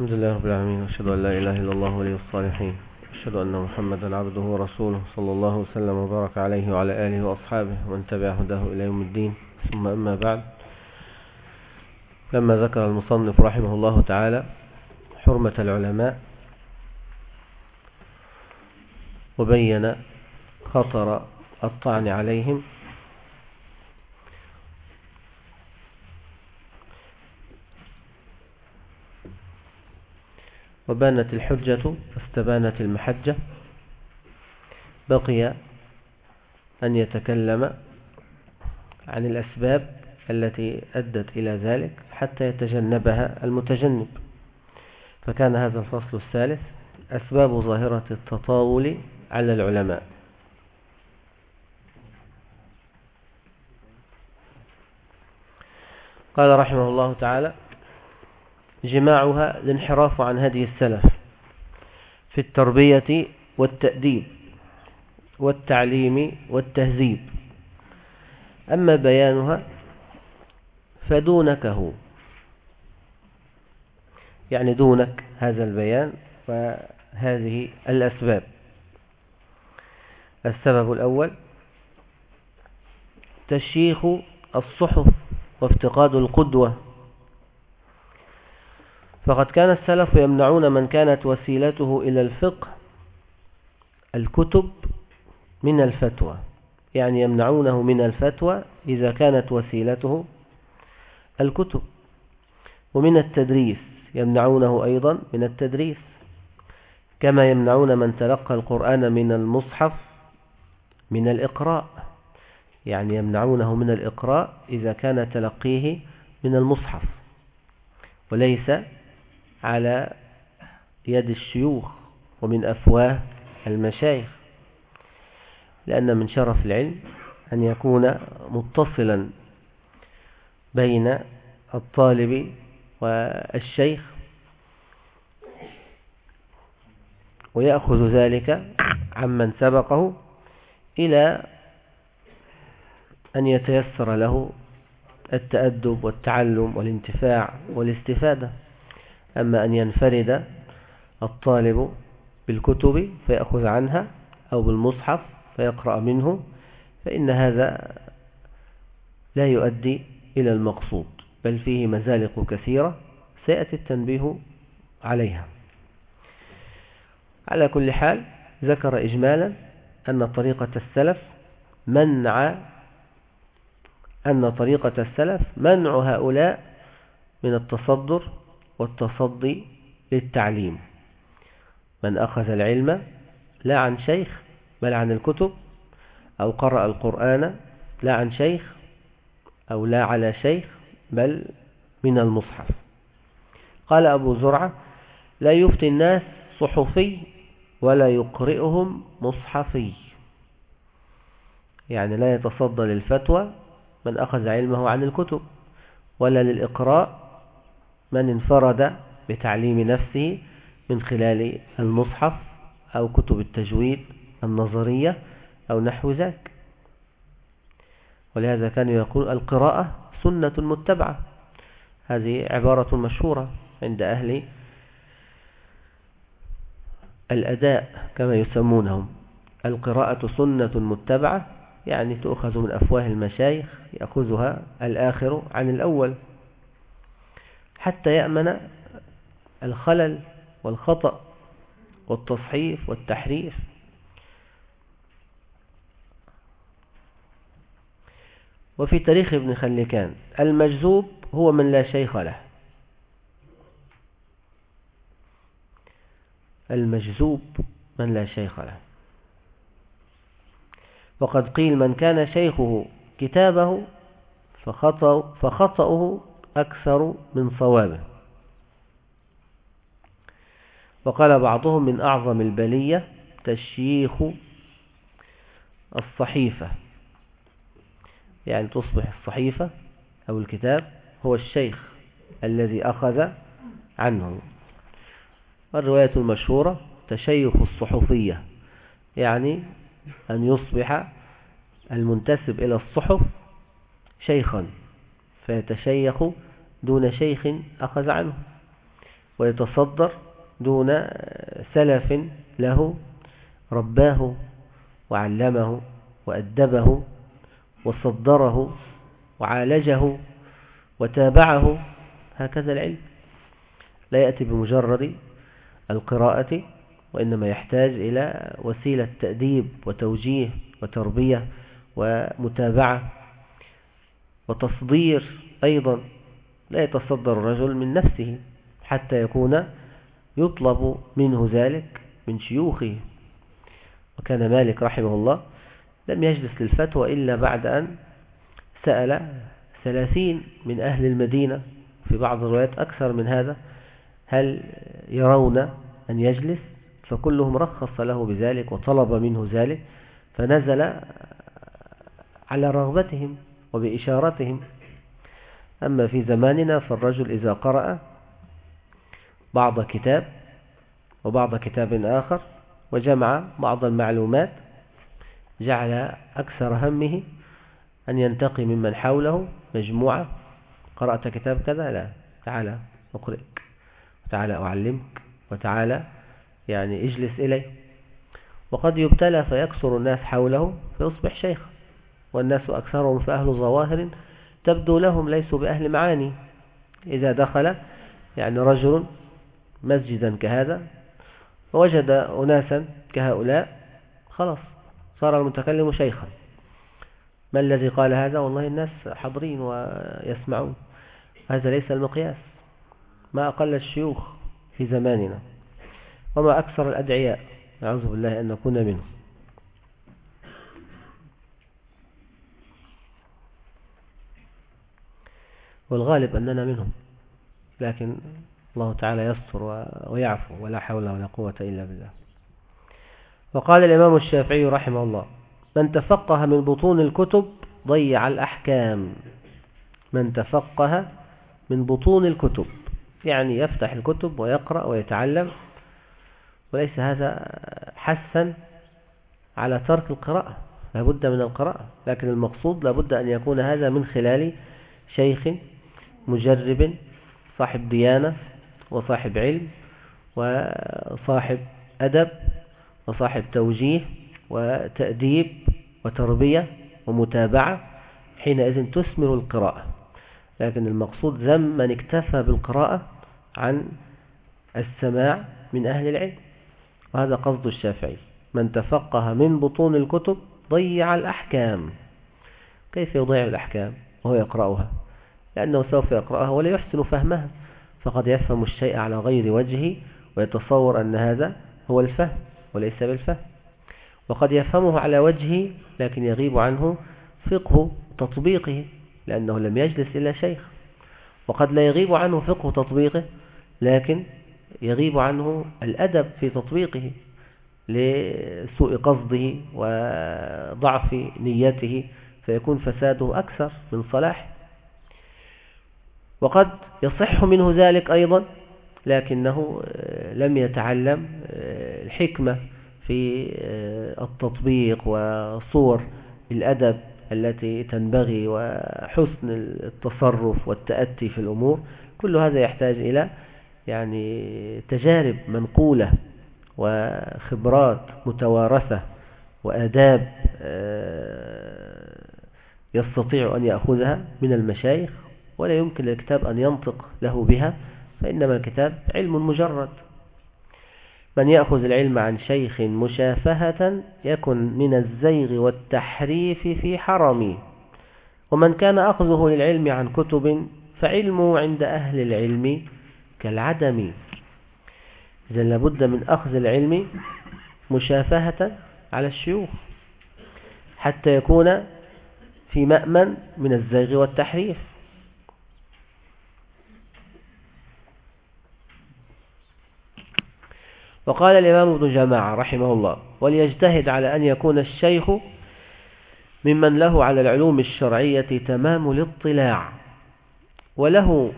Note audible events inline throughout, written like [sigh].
الحمد لله رب العالمين أشهد أن لا إله إلا الله ولي الصالحين أشهد أن محمدا عبده ورسوله صلى الله وسلم وبارك عليه وعلى آله وأصحابه ومن تبع هداه إلى يوم الدين. ثم أما بعد لما ذكر المصنف رحمه الله تعالى حرمة العلماء وبين خطر الطعن عليهم وبانت الحجة فاستبانت المحجة. بقي أن يتكلم عن الأسباب التي أدت إلى ذلك حتى يتجنبها المتجنب. فكان هذا الفصل الثالث أسباب ظاهرة التطاول على العلماء. قال رحمه الله تعالى جماعها الانحراف عن هدي السلف في التربية والتأديب والتعليم والتهذيب. أما بيانها فدونكه يعني دونك هذا البيان وهذه الأسباب. السبب الأول تشيخ الصحف وافتقاد القدوة فقد كان السلف يمنعون من كانت وسيلته إلى الفقه الكتب من الفتوى. يعني يمنعونه من الفتوى إذا كانت وسيلته الكتب. ومن التدريس يمنعونه أيضا من التدريس. كما يمنعون من تلقى القرآن من المصحف من الإقراء. يعني يمنعونه من الإقراء إذا كان تلقيه من المصحف. وليس على يد الشيوخ ومن أفواه المشايخ لأن من شرف العلم أن يكون متصلا بين الطالب والشيخ ويأخذ ذلك عمن سبقه إلى أن يتيسر له التأدب والتعلم والانتفاع والاستفادة. أما أن ينفرد الطالب بالكتب فيأخذ عنها أو بالمصحف فيقرأ منه فإن هذا لا يؤدي إلى المقصود بل فيه مزالق كثيرة سيأتي التنبيه عليها. على كل حال ذكر إجمالا أن طريقة السلف منع أن طريقة السلف منع هؤلاء من التصدر والتصدي للتعليم. من أخذ العلم لا عن شيخ بل عن الكتب أو قرأ القرآن لا عن شيخ أو لا على شيخ بل من المصحف. قال أبو زرعة لا يفتي الناس صحفي ولا يقرئهم مصحفي. يعني لا يتصدى للفتوى من أخذ علمه عن الكتب ولا للإقراء من انفرد بتعليم نفسه من خلال المصحف أو كتب التجويد النظرية أو نحو ذاك. ولهذا كانوا يقول القراءة سنة متبعة. هذه عبارة مشهورة عند أهل الأداء كما يسمونهم. القراءة سنة متبعة يعني تؤخذ من أفواه المشايخ يأخذها الآخر عن الأول. حتى يأمن الخلل والخطأ والتصحيف والتحريف. وفي تاريخ ابن خلكان المجذوب هو من لا شيخ له. المجذوب من لا شيخ له. وقد قيل من كان شيخه كتابه فخطأه أكثر من صوابه. وقال بعضهم من أعظم البلية تشييخ الصحيفة. يعني تصبح الصحيفة أو الكتاب هو الشيخ الذي أخذ عنه. الرواية المشهورة تشيخ الصحفية يعني أن يصبح المنتسب إلى الصحف شيخا فيتشيخ دون شيخ أخذ عنه ويتصدر دون سلف له رباه وعلمه وأدبه وصدره وعالجه وتابعه هكذا العلم. لا يأتي بمجرد القراءة وإنما يحتاج إلى وسيلة تأديب وتوجيه وتربية ومتابعة وتصدير أيضا لا يتصدر الرجل من نفسه حتى يكون يطلب منه ذلك من شيوخه. وكان مالك رحمه الله لم يجلس للفتوى إلا بعد أن سأل ثلاثين من أهل المدينة في بعض الروايات أكثر من هذا هل يرون أن يجلس؟ فكلهم رخص له بذلك وطلب منه ذلك فنزل على رغبتهم وبإشارتهم أما في زماننا فالرجل إذا قرأ بعض كتاب وبعض كتاب آخر وجمع بعض المعلومات جعل أكثر همه أن ينتقي ممن حوله مجموعة قرأت كتاب كذا لا تعالى أقرئك وتعالى أعلمك وتعالى يعني اجلس إلي وقد يبتلى فيكثر الناس حوله فيصبح شيخ والناس أكثرهم فأهل ظواهر تبدو لهم ليسوا بأهل معاني. إذا دخل يعني رجل مسجدا كهذا ووجد أناسا كهؤلاء خلاص صار المتكلم شيخا. ما الذي قال هذا؟ والله الناس حاضرين ويسمعون. هذا ليس المقياس. ما أقل الشيوخ في زماننا وما أكثر الأدعياء. أعوذ بالله أن نكون منهم. والغالب أننا منهم. لكن الله تعالى يستر ويعفو ولا حول ولا قوة إلا بالله. وقال الإمام الشافعي رحمه الله من تفقه من بطون الكتب ضيع الأحكام. من تفقه من بطون الكتب يعني يفتح الكتب ويقرأ ويتعلم. وليس هذا حسا على ترك القراءة لابد من القراءة. لكن المقصود لابد أن يكون هذا من خلال شيخ مجرب صاحب ديانة وصاحب علم وصاحب أدب وصاحب توجيه وتأديب وتربية ومتابعة حينئذ تثمر القراءة. لكن المقصود ذم من اكتفى بالقراءة عن السماع من أهل العلم. وهذا قصد الشافعي من تفقه من بطون الكتب ضيع الأحكام. كيف يضيع الأحكام وهو يقرأها؟ لأنه سوف يقرأها ولا يحسن فهمها فقد يفهم الشيء على غير وجهه ويتصور أن هذا هو الفهم وليس بالفهم. وقد يفهمه على وجهه لكن يغيب عنه فقه تطبيقه لأنه لم يجلس إلا شيخ. وقد لا يغيب عنه فقه تطبيقه لكن يغيب عنه الأدب في تطبيقه لسوء قصده وضعف نيته فيكون فساده أكثر من صلاح. وقد يصح منه ذلك أيضا لكنه لم يتعلم الحكمة في التطبيق وصور الأدب التي تنبغي وحسن التصرف والتأتي في الأمور. كل هذا يحتاج إلى يعني تجارب منقولة وخبرات متوارثة وآداب يستطيع أن يأخذها من المشايخ ولا يمكن للكتاب أن ينطق له بها فإنما الكتاب علم مجرد. من يأخذ العلم عن شيخ مشافهة يكن من الزيغ والتحريف في حرمي. ومن كان أخذه للعلم عن كتب فعلمه عند أهل العلم كالعدم. إذا لابد من أخذ العلم مشافهة على الشيوخ حتى يكون في مأمن من الزيغ والتحريف. وقال الإمام ابن جماعة رحمه الله وليجتهد على أن يكون الشيخ ممن له على العلوم الشرعية تمام الاطلاع وله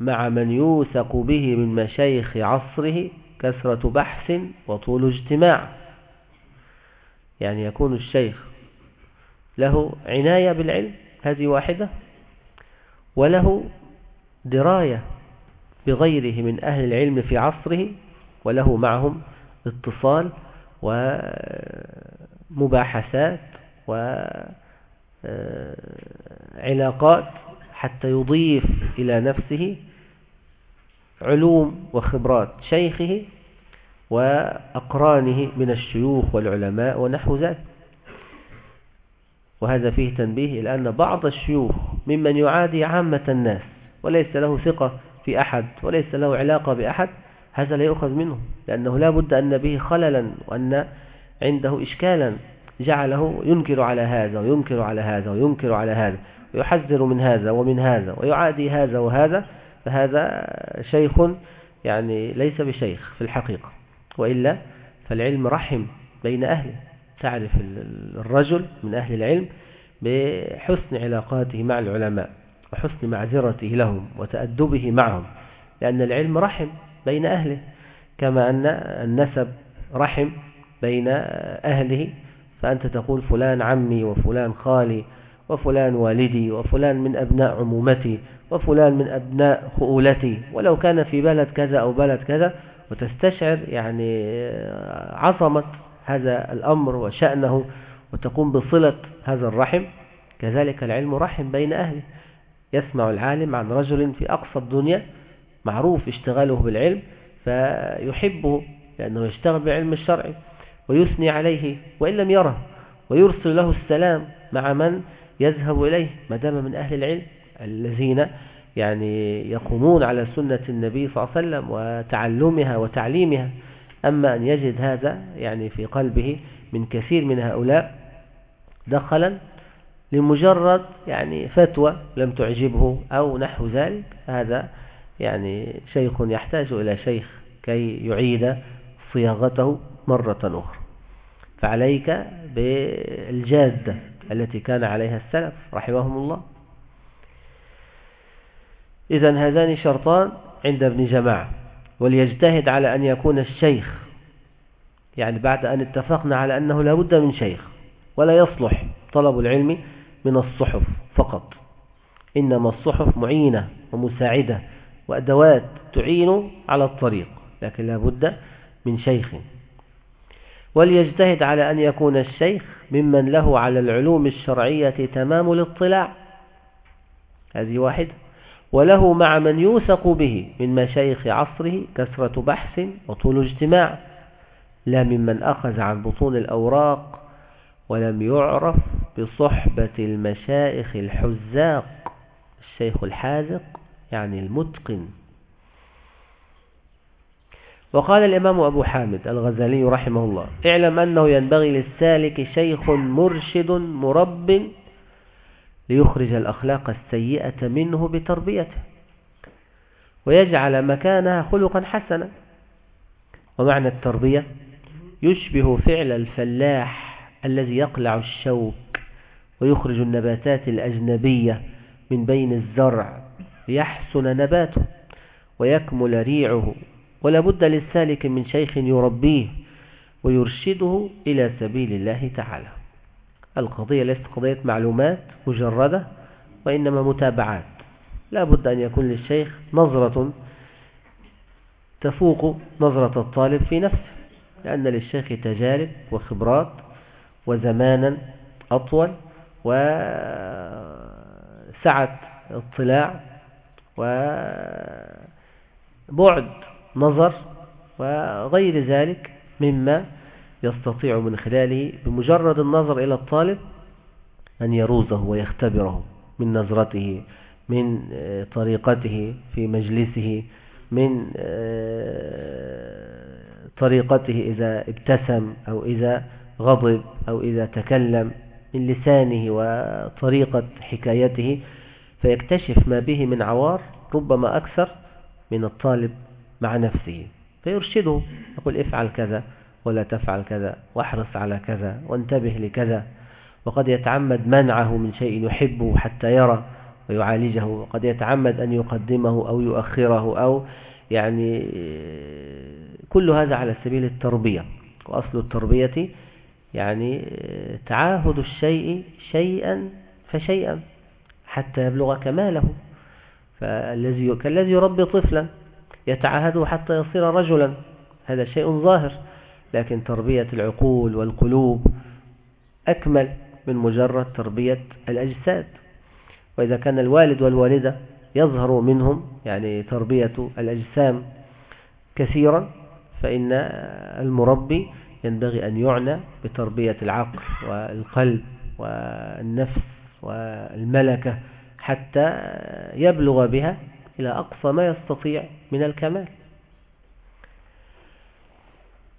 مع من يوثق به من مشايخ عصره كثرة بحث وطول اجتماع. يعني يكون الشيخ له عناية بالعلم هذه واحدة وله دراية بغيره من أهل العلم في عصره وله معهم اتصال ومباحثات وعلاقات حتى يضيف إلى نفسه علوم وخبرات شيخه وأقرانه من الشيوخ والعلماء ونحو ذلك. وهذا فيه تنبيه إلى أن بعض الشيوخ ممن يعادي عامة الناس وليس له ثقة في أحد وليس له علاقة بأحد هذا لا يؤخذ منه لأنه لا بد أن به خللا وأن عنده إشكالا جعله ينكر على هذا وينكر على هذا وينكر على هذا ويحذر من هذا ومن هذا ويعادي هذا وهذا فهذا شيخ يعني ليس بشيخ في الحقيقة وإلا فالعلم رحم بين أهله. تعرف الرجل من أهل العلم بحسن علاقاته مع العلماء وحسن معذرته لهم وتأدبه معهم لأن العلم رحم. بين أهله كما أن النسب رحم بين أهله فأنت تقول فلان عمي وفلان خالي وفلان والدي وفلان من أبناء عمومتي وفلان من أبناء خؤولتي ولو كان في بلد كذا أو بلد كذا وتستشعر يعني عظمة هذا الأمر وشأنه وتقوم بصلة هذا الرحم كذلك العلم رحم بين أهله. يسمع العالم عن رجل في أقصى الدنيا معروف اشتغاله بالعلم فيحبه لأنه يشتغل بالعلم الشرعي ويثني عليه وإن لم يره ويرسل له السلام مع من يذهب إليه ما دام من أهل العلم الذين يعني يقومون على سنة النبي صلى الله عليه وسلم وتعلمها وتعليمها. أما أن يجد هذا يعني في قلبه من كثير من هؤلاء دخلا لمجرد يعني فتوى لم تعجبه أو نحو ذلك هذا يعني شيخ يحتاج إلى شيخ كي يعيد صياغته مرة أخرى. فعليك بالجادة التي كان عليها السلف رحمهم الله. إذا هذان شرطان عند ابن جماعة وليجتهد على أن يكون الشيخ يعني بعد أن اتفقنا على أنه لا بد من شيخ ولا يصلح طلب العلم من الصحف فقط. إنما الصحف معينة ومساعدة وأدوات تعين على الطريق لكن لا بد من شيخ. وليجتهد على أن يكون الشيخ ممن له على العلوم الشرعية تمام الاطلاع. هذه واحدة وله مع من يوثق به من مشايخ عصره كثرة بحث وطول اجتماع لا ممن أخذ عن بطون الأوراق ولم يعرف بصحبة المشايخ الحزاق الشيخ الحازق يعني المتقن. وقال الإمام أبو حامد الغزالي رحمه الله اعلم أنه ينبغي للسالك شيخ مرشد مرب ليخرج الأخلاق السيئة منه بتربيته ويجعل مكانها خلقا حسنا. ومعنى التربية يشبه فعل الفلاح الذي يقلع الشوك ويخرج النباتات الأجنبية من بين الزرع ليحسن نباته ويكمل ريعه ولا بد للسالك من شيخ يربيه ويرشده إلى سبيل الله تعالى. القضية ليست قضية معلومات مجردة وإنما متابعات. لا بد أن يكون للشيخ نظرة تفوق نظرة الطالب في نفسه لأن للشيخ تجارب وخبرات وزمانا أطول وسعة اطلاع وبعد نظر وغير ذلك مما يستطيع من خلاله بمجرد النظر إلى الطالب أن يروزه ويختبره من نظرته من آه، طريقته في مجلسه من آه، طريقته إذا ابتسم أو إذا غضب أو إذا تكلم من لسانه وطريقة حكايته فيكتشف ما به من عوار ربما أكثر من الطالب مع نفسه فيرشده يقول افعل كذا ولا تفعل كذا واحرص على كذا وانتبه لكذا وقد يتعمد منعه من شيء يحبه حتى يرى ويعالجه وقد يتعمد أن يقدمه أو يؤخره أو يعني كل هذا على سبيل التربية وأصل التربية يعني تعاهد الشيء شيئا فشيئا. حتى يبلغ كماله. فالذي كالذي يربي طفلا يتعاهده حتى يصير رجلا. هذا شيء ظاهر. لكن تربية العقول والقلوب أكمل من مجرد تربية الأجساد. وإذا كان الوالد والوالدة يظهر منهم يعني تربية الأجسام كثيرا فإن المربي ينبغي أن يعنى بتربية العقل والقلب والنفس. والملكة حتى يبلغ بها إلى أقصى ما يستطيع من الكمال.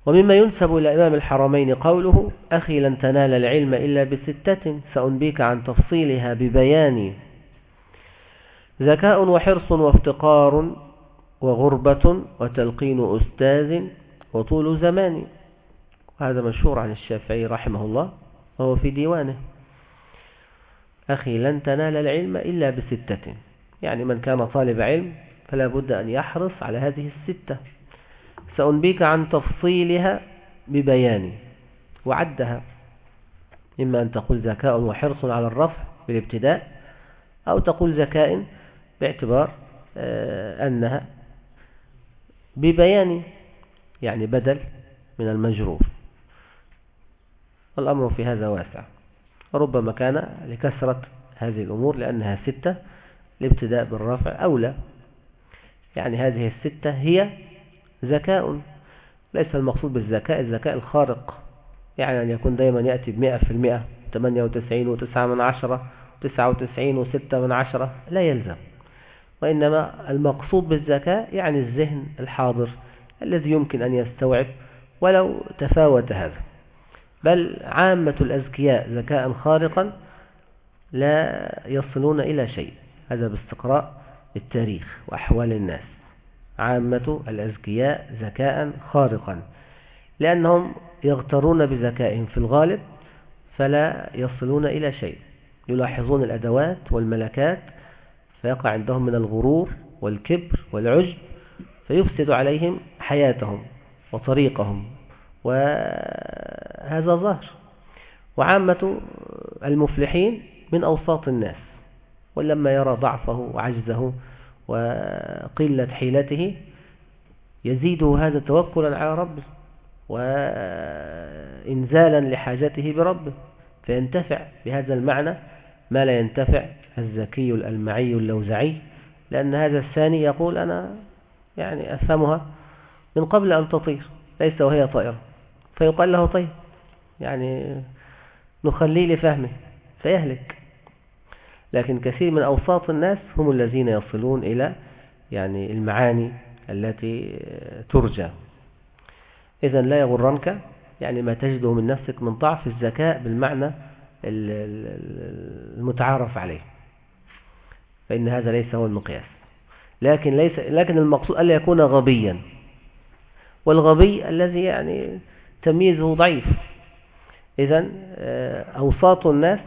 ومما ينسب إلى إمام الحرمين قوله أخي لن تنال العلم إلا بستة سأنبيك عن تفصيلها ببيان. ذكاء وحرص وافتقار وغربة وتلقين أستاذ وطول زمان. وهذا مشهور عن الشافعي رحمه الله وهو في ديوانه. أخي لن تنال العلم إلا بستة. يعني من كان طالب علم فلا بد أن يحرص على هذه الستة. سأنبيك عن تفصيلها ببيان وعدها. إما أن تقول ذكاء وحرص على الرفع بالابتداء أو تقول ذكاء باعتبار آه، أنها ببيان يعني بدل من المجرور. والأمر في هذا واسع. وربما كان لكثرة هذه الأمور لأنها ستة الابتداء بالرفع أولى يعني هذه الستة هي ذكاء. ليس المقصود بالذكاء الذكاء الخارق. يعني أن يكون دائما يأتي بمئة في المئة 98 وتسعة من عشرة تسعة وتسعين وستة من عشرة لا يلزم. وإنما المقصود بالذكاء يعني الذهن الحاضر الذي يمكن أن يستوعب ولو تفاوت هذا. بل عامة الأذكياء ذكاء خارقا لا يصلون إلى شيء. هذا باستقراء التاريخ وأحوال الناس. عامة الأذكياء ذكاء خارقا. لأنهم يغترون بذكائهم في الغالب فلا يصلون إلى شيء. يلاحظون الأدوات والملكات فيقع عندهم من الغرور والكبر والعجب فيفسد عليهم حياتهم وطريقهم. وهذا ظاهر. وعامة المفلحين من أوساط الناس ولما يرى ضعفه وعجزه وقلة حيلته يزيده هذا توكلا على ربه وإنزالا لحاجته بربه فينتفع بهذا المعنى ما لا ينتفع الذكي الألمعي اللوزعي لأن هذا الثاني يقول أنا يعني أفهمها من قبل أن تطير ليس وهي طائرة. فيقال له طيب يعني نخليه لفهمه فيهلك. لكن كثير من أوساط الناس هم الذين يصلون إلى يعني المعاني التي ترجى. إذا لا يغرنك يعني ما تجده من نفسك من ضعف الذكاء بالمعنى المتعارف عليه. فإن هذا ليس هو المقياس. لكن ليس لكن المقصود ألا يكون غبيا. والغبي الذي يعني تمييزه ضعيف. إذا آه، أوساط الناس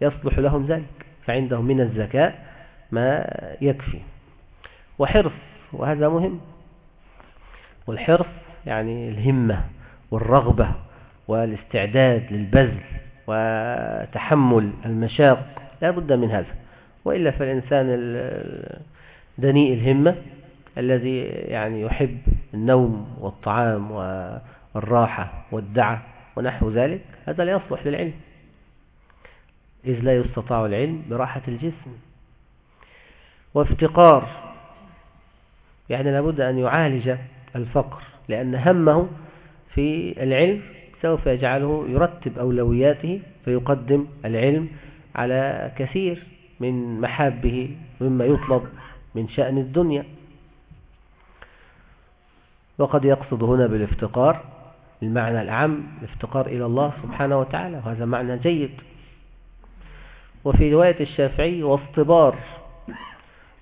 يصلح لهم ذلك فعندهم من الذكاء ما يكفي. وحرص وهذا مهم. والحرص يعني الهمة والرغبة والاستعداد للبذل وتحمل المشاق لا بد من هذا. وإلا فالإنسان دنيء الهمة الذي يعني يحب النوم والطعام والراحة والدعة ونحو ذلك هذا لا يصلح للعلم. إذ لا يستطاع العلم براحة الجسم. وافتقار يعني لابد أن يعالج الفقر لأن همه في العلم سوف يجعله يرتب أولوياته فيقدم العلم على كثير من محابه مما يطلب من شأن الدنيا. وقد يقصد هنا بالافتقار المعنى العام الافتقار إلى الله سبحانه وتعالى وهذا معنى جيد. وفي رواية الشافعي واصطبار.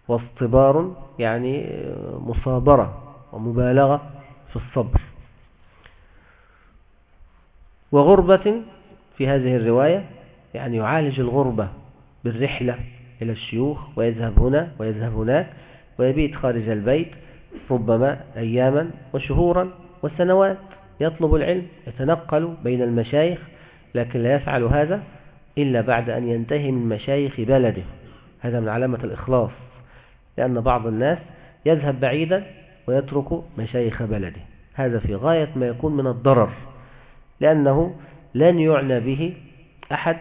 واصطبار يعني مصابرة ومبالغة في الصبر. وغربة في هذه الرواية يعني يعالج الغربة بالرحلة إلى الشيوخ ويذهب هنا ويذهب هناك ويبيت خارج البيت ربما أياما وشهورا وسنوات. يطلب العلم يتنقل بين المشايخ لكن لا يفعل هذا إلا بعد أن ينتهي من مشايخ بلده. هذا من علامة الإخلاص لأن بعض الناس يذهب بعيدا ويترك مشايخ بلده. هذا في غاية ما يكون من الضرر لأنه لن يعنى به أحد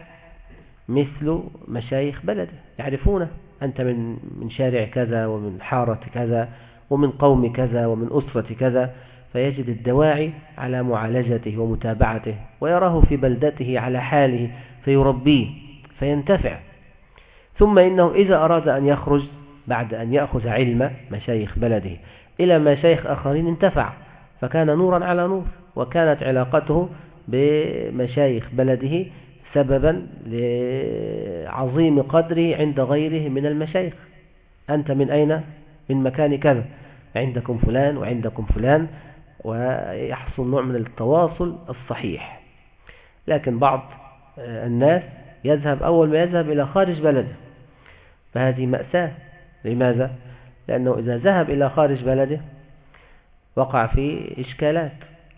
مثل مشايخ بلده. يعرفونه أنت من شارع كذا ومن حارة كذا ومن قوم كذا ومن أسرة كذا. فيجد الدواعي على معالجته ومتابعته ويراه في بلدته على حاله فيربيه فينتفع. ثم إنه إذا أراد أن يخرج بعد أن يأخذ علم مشايخ بلده. إلى مشايخ آخرين انتفع فكان نورا على نور وكانت علاقته بمشايخ بلده سببا لعظيم قدره عند غيره من المشايخ. أنت من أين؟ من مكان كذا. عندكم فلان وعندكم فلان. ويحصل نوع من التواصل الصحيح. لكن بعض الناس يذهب أول ما يذهب إلى خارج بلده. فهذه مأساة. لماذا؟ لأنه إذا ذهب إلى خارج بلده وقع في إشكالات.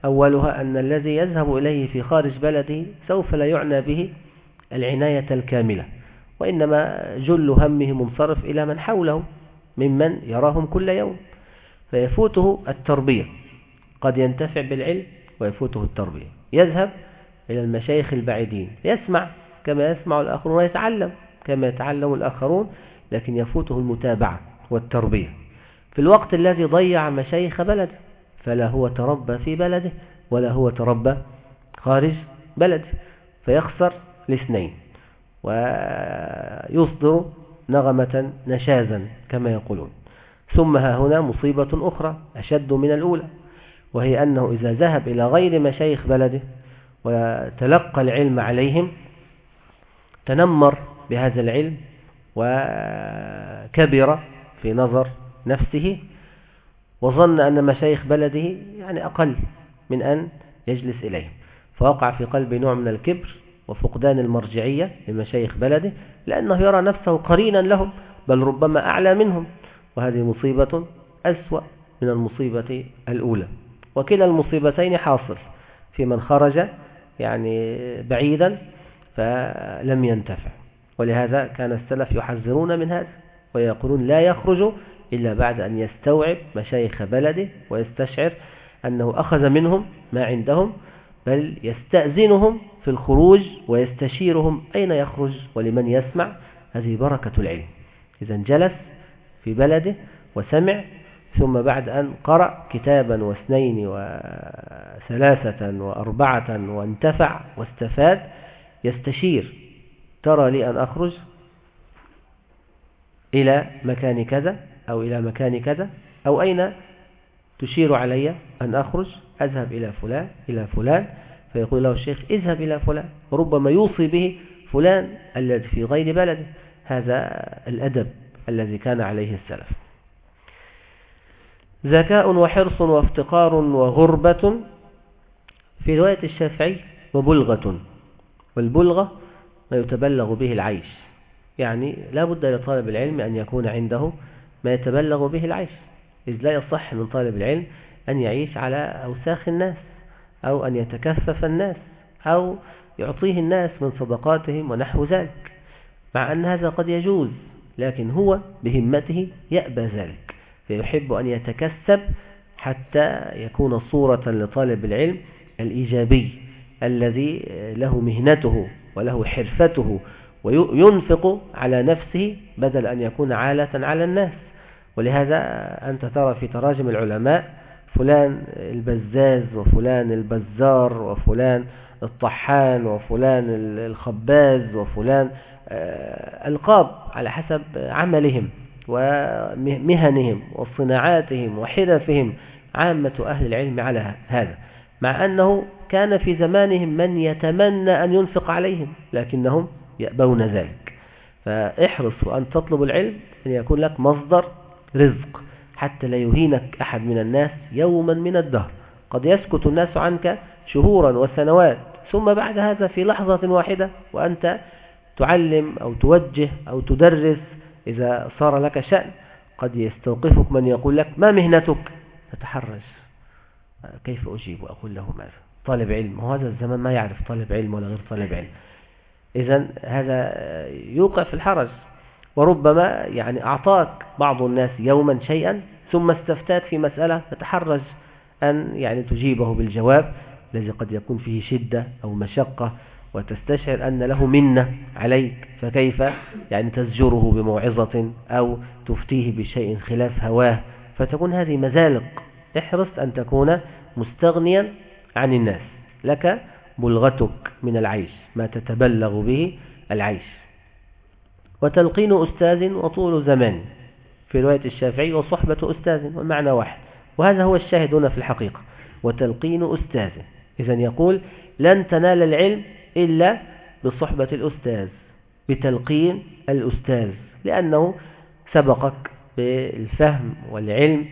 أولها أن الذي يذهب إليه في خارج بلده سوف لا يعنى به العناية الكاملة وإنما جل همه منصرف إلى من حوله ممن يراهم كل يوم. فيفوته التربية. قد ينتفع بالعلم ويفوته التربية. يذهب إلى المشايخ البعيدين يسمع كما يسمع الآخرون ويتعلم كما يتعلم الآخرون لكن يفوته المتابعة والتربية. في الوقت الذي ضيع مشايخ بلده فلا هو تربى في بلده ولا هو تربى خارج بلده فيخسر الاثنين ويصدر نغمة نشازا كما يقولون. ثم ها هنا مصيبة أخرى أشد من الأولى. وهي أنه إذا ذهب إلى غير مشايخ بلده وتلقى العلم عليهم تنمر بهذا العلم وكبر في نظر نفسه وظن أن مشايخ بلده يعني أقل من أن يجلس إليهم. فوقع في قلبه نوع من الكبر وفقدان المرجعية لمشايخ بلده لأنه يرى نفسه قرينا لهم بل ربما أعلى منهم. وهذه مصيبة أسوأ من المصيبة الأولى. وكلا المصيبتين حاصل في من خرج يعني بعيدا فلم ينتفع ولهذا كان السلف يحذرون من هذا ويقولون لا يخرج إلا بعد أن يستوعب مشايخ بلده ويستشعر أنه أخذ منهم ما عندهم بل يستأذنهم في الخروج ويستشيرهم أين يخرج ولمن يسمع. هذه بركة العلم. إذا جلس في بلده وسمع ثم بعد أن قرأ كتابا واثنين وثلاثة وأربعة وانتفع واستفاد يستشير ترى لي أن أخرج إلى مكان كذا أو إلى مكان كذا أو أين تشير علي أن أخرج أذهب إلى فلان إلى فلان فيقول له الشيخ اذهب إلى فلان وربما يوصي به فلان الذي في غير بلده. هذا الأدب الذي كان عليه السلف. ذكاء وحرص وافتقار وغربة. في رواية الشافعي وبلغة. والبلغة ما يتبلغ به العيش. يعني لا بد لطالب العلم أن يكون عنده ما يتبلغ به العيش. إذ لا يصح من طالب العلم أن يعيش على أوساخ الناس أو أن يتكفف الناس أو يعطيه الناس من صدقاتهم ونحو ذلك. مع أن هذا قد يجوز لكن هو بهمته يأبى ذلك. فيحب أن يتكسب حتى يكون صورة لطالب العلم الإيجابي الذي له مهنته وله حرفته وينفق على نفسه بدل أن يكون عالة على الناس. ولهذا أنت ترى في تراجم العلماء فلان البزاز وفلان البزار وفلان الطحان وفلان الخباز وفلان آه، ألقاب على حسب عملهم. ومهنهم وصناعاتهم وحرفهم عامة أهل العلم على هذا مع أنه كان في زمانهم من يتمنى أن ينفق عليهم لكنهم يأبون ذلك. فاحرص وأن تطلب العلم أن يكون لك مصدر رزق حتى لا يهينك أحد من الناس يوما من الدهر. قد يسكت الناس عنك شهورا وسنوات ثم بعد هذا في لحظة واحدة وأنت تعلم أو توجه أو تدرس إذا صار لك شأن قد يستوقفك من يقول لك ما مهنتك؟ تتحرج كيف أجيب وأقول له ماذا طالب علم. وهذا الزمن ما يعرف طالب علم ولا غير طالب علم. إذا هذا يوقع في الحرج وربما يعني أعطاك بعض الناس يوما شيئا ثم استفتات في مسألة تتحرج أن يعني تجيبه بالجواب الذي قد يكون فيه شدة أو مشقة وتستشعر أن له منة عليك فكيف؟ يعني تزجره بموعظة أو تفتيه بشيء خلاف هواه. فتكون هذه مزالق. احرص أن تكون مستغنيا عن الناس. لك بلغتك من العيش ما تتبلغ به العيش. وتلقين أستاذ وطول زمان. في رواية الشافعي وصحبة أستاذ والمعنى واحد. وهذا هو الشاهد هنا في الحقيقة. وتلقين أستاذ. إذا يقول لن تنال العلم إلا بصحبة الأستاذ بتلقين الأستاذ لأنه سبقك بالفهم والعلم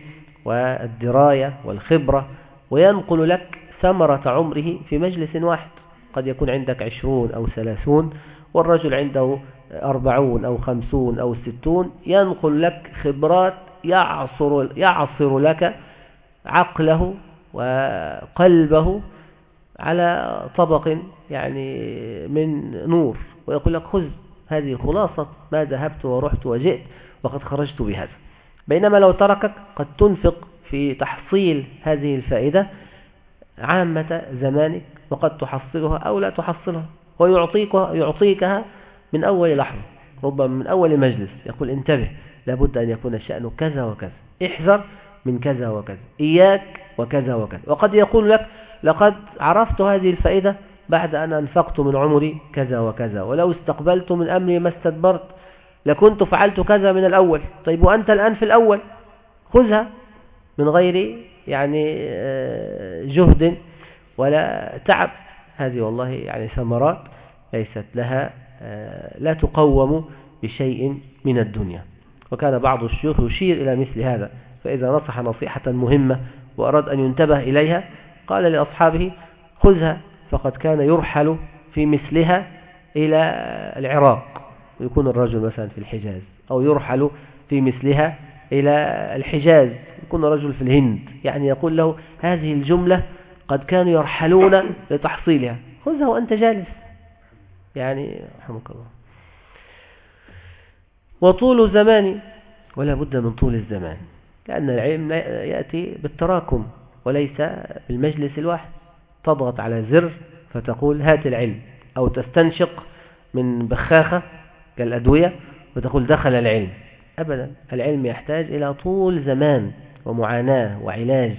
والدراية والخبرة وينقل لك ثمرة عمره في مجلس واحد. قد يكون عندك عشرون أو ثلاثون والرجل عنده أربعون أو خمسون أو ستون ينقل لك خبرات يعصر, يعصر لك عقله وقلبه على طبق يعني من نور ويقول لك خذ هذه خلاصة ما ذهبت ورحت وجئت وقد خرجت بهذا. بينما لو تركك قد تنفق في تحصيل هذه الفائدة عامة زمانك وقد تحصلها أو لا تحصلها ويعطيك يعطيكها من أول لحظة ربما من أول مجلس يقول انتبه لابد أن يكون الشأن كذا وكذا احذر من كذا وكذا إياك وكذا وكذا. وقد يقول لك لقد عرفت هذه الفائدة بعد أن أنفقت من عمري كذا وكذا ولو استقبلت من أمري ما استدبرت لكنت فعلت كذا من الأول. طيب وأنت الآن في الأول؟ خذها من غير يعني آه، جهد ولا تعب. هذه والله يعني ثمرات ليست لها آه، لا تقوم بشيء من الدنيا. وكان بعض الشيوخ يشير إلى مثل هذا فإذا نصح نصيحة مهمة وأراد أن ينتبه إليها قال لأصحابه خذها فقد كان يرحل في مثلها إلى العراق ويكون الرجل مثلا في الحجاز أو يرحل في مثلها إلى الحجاز يكون رجل في الهند يعني يقول له هذه الجملة قد كانوا يرحلون لتحصيلها خذها وأنت جالس. يعني رحمك الله. وطول زمان ولا بد من طول الزمان لأن العلم يأتي بالتراكم. وليس بالمجلس الواحد. تضغط على زر فتقول هات العلم أو تستنشق من بخاخة كالأدوية وتقول دخل العلم. أبدا العلم يحتاج إلى طول زمان ومعاناة وعلاج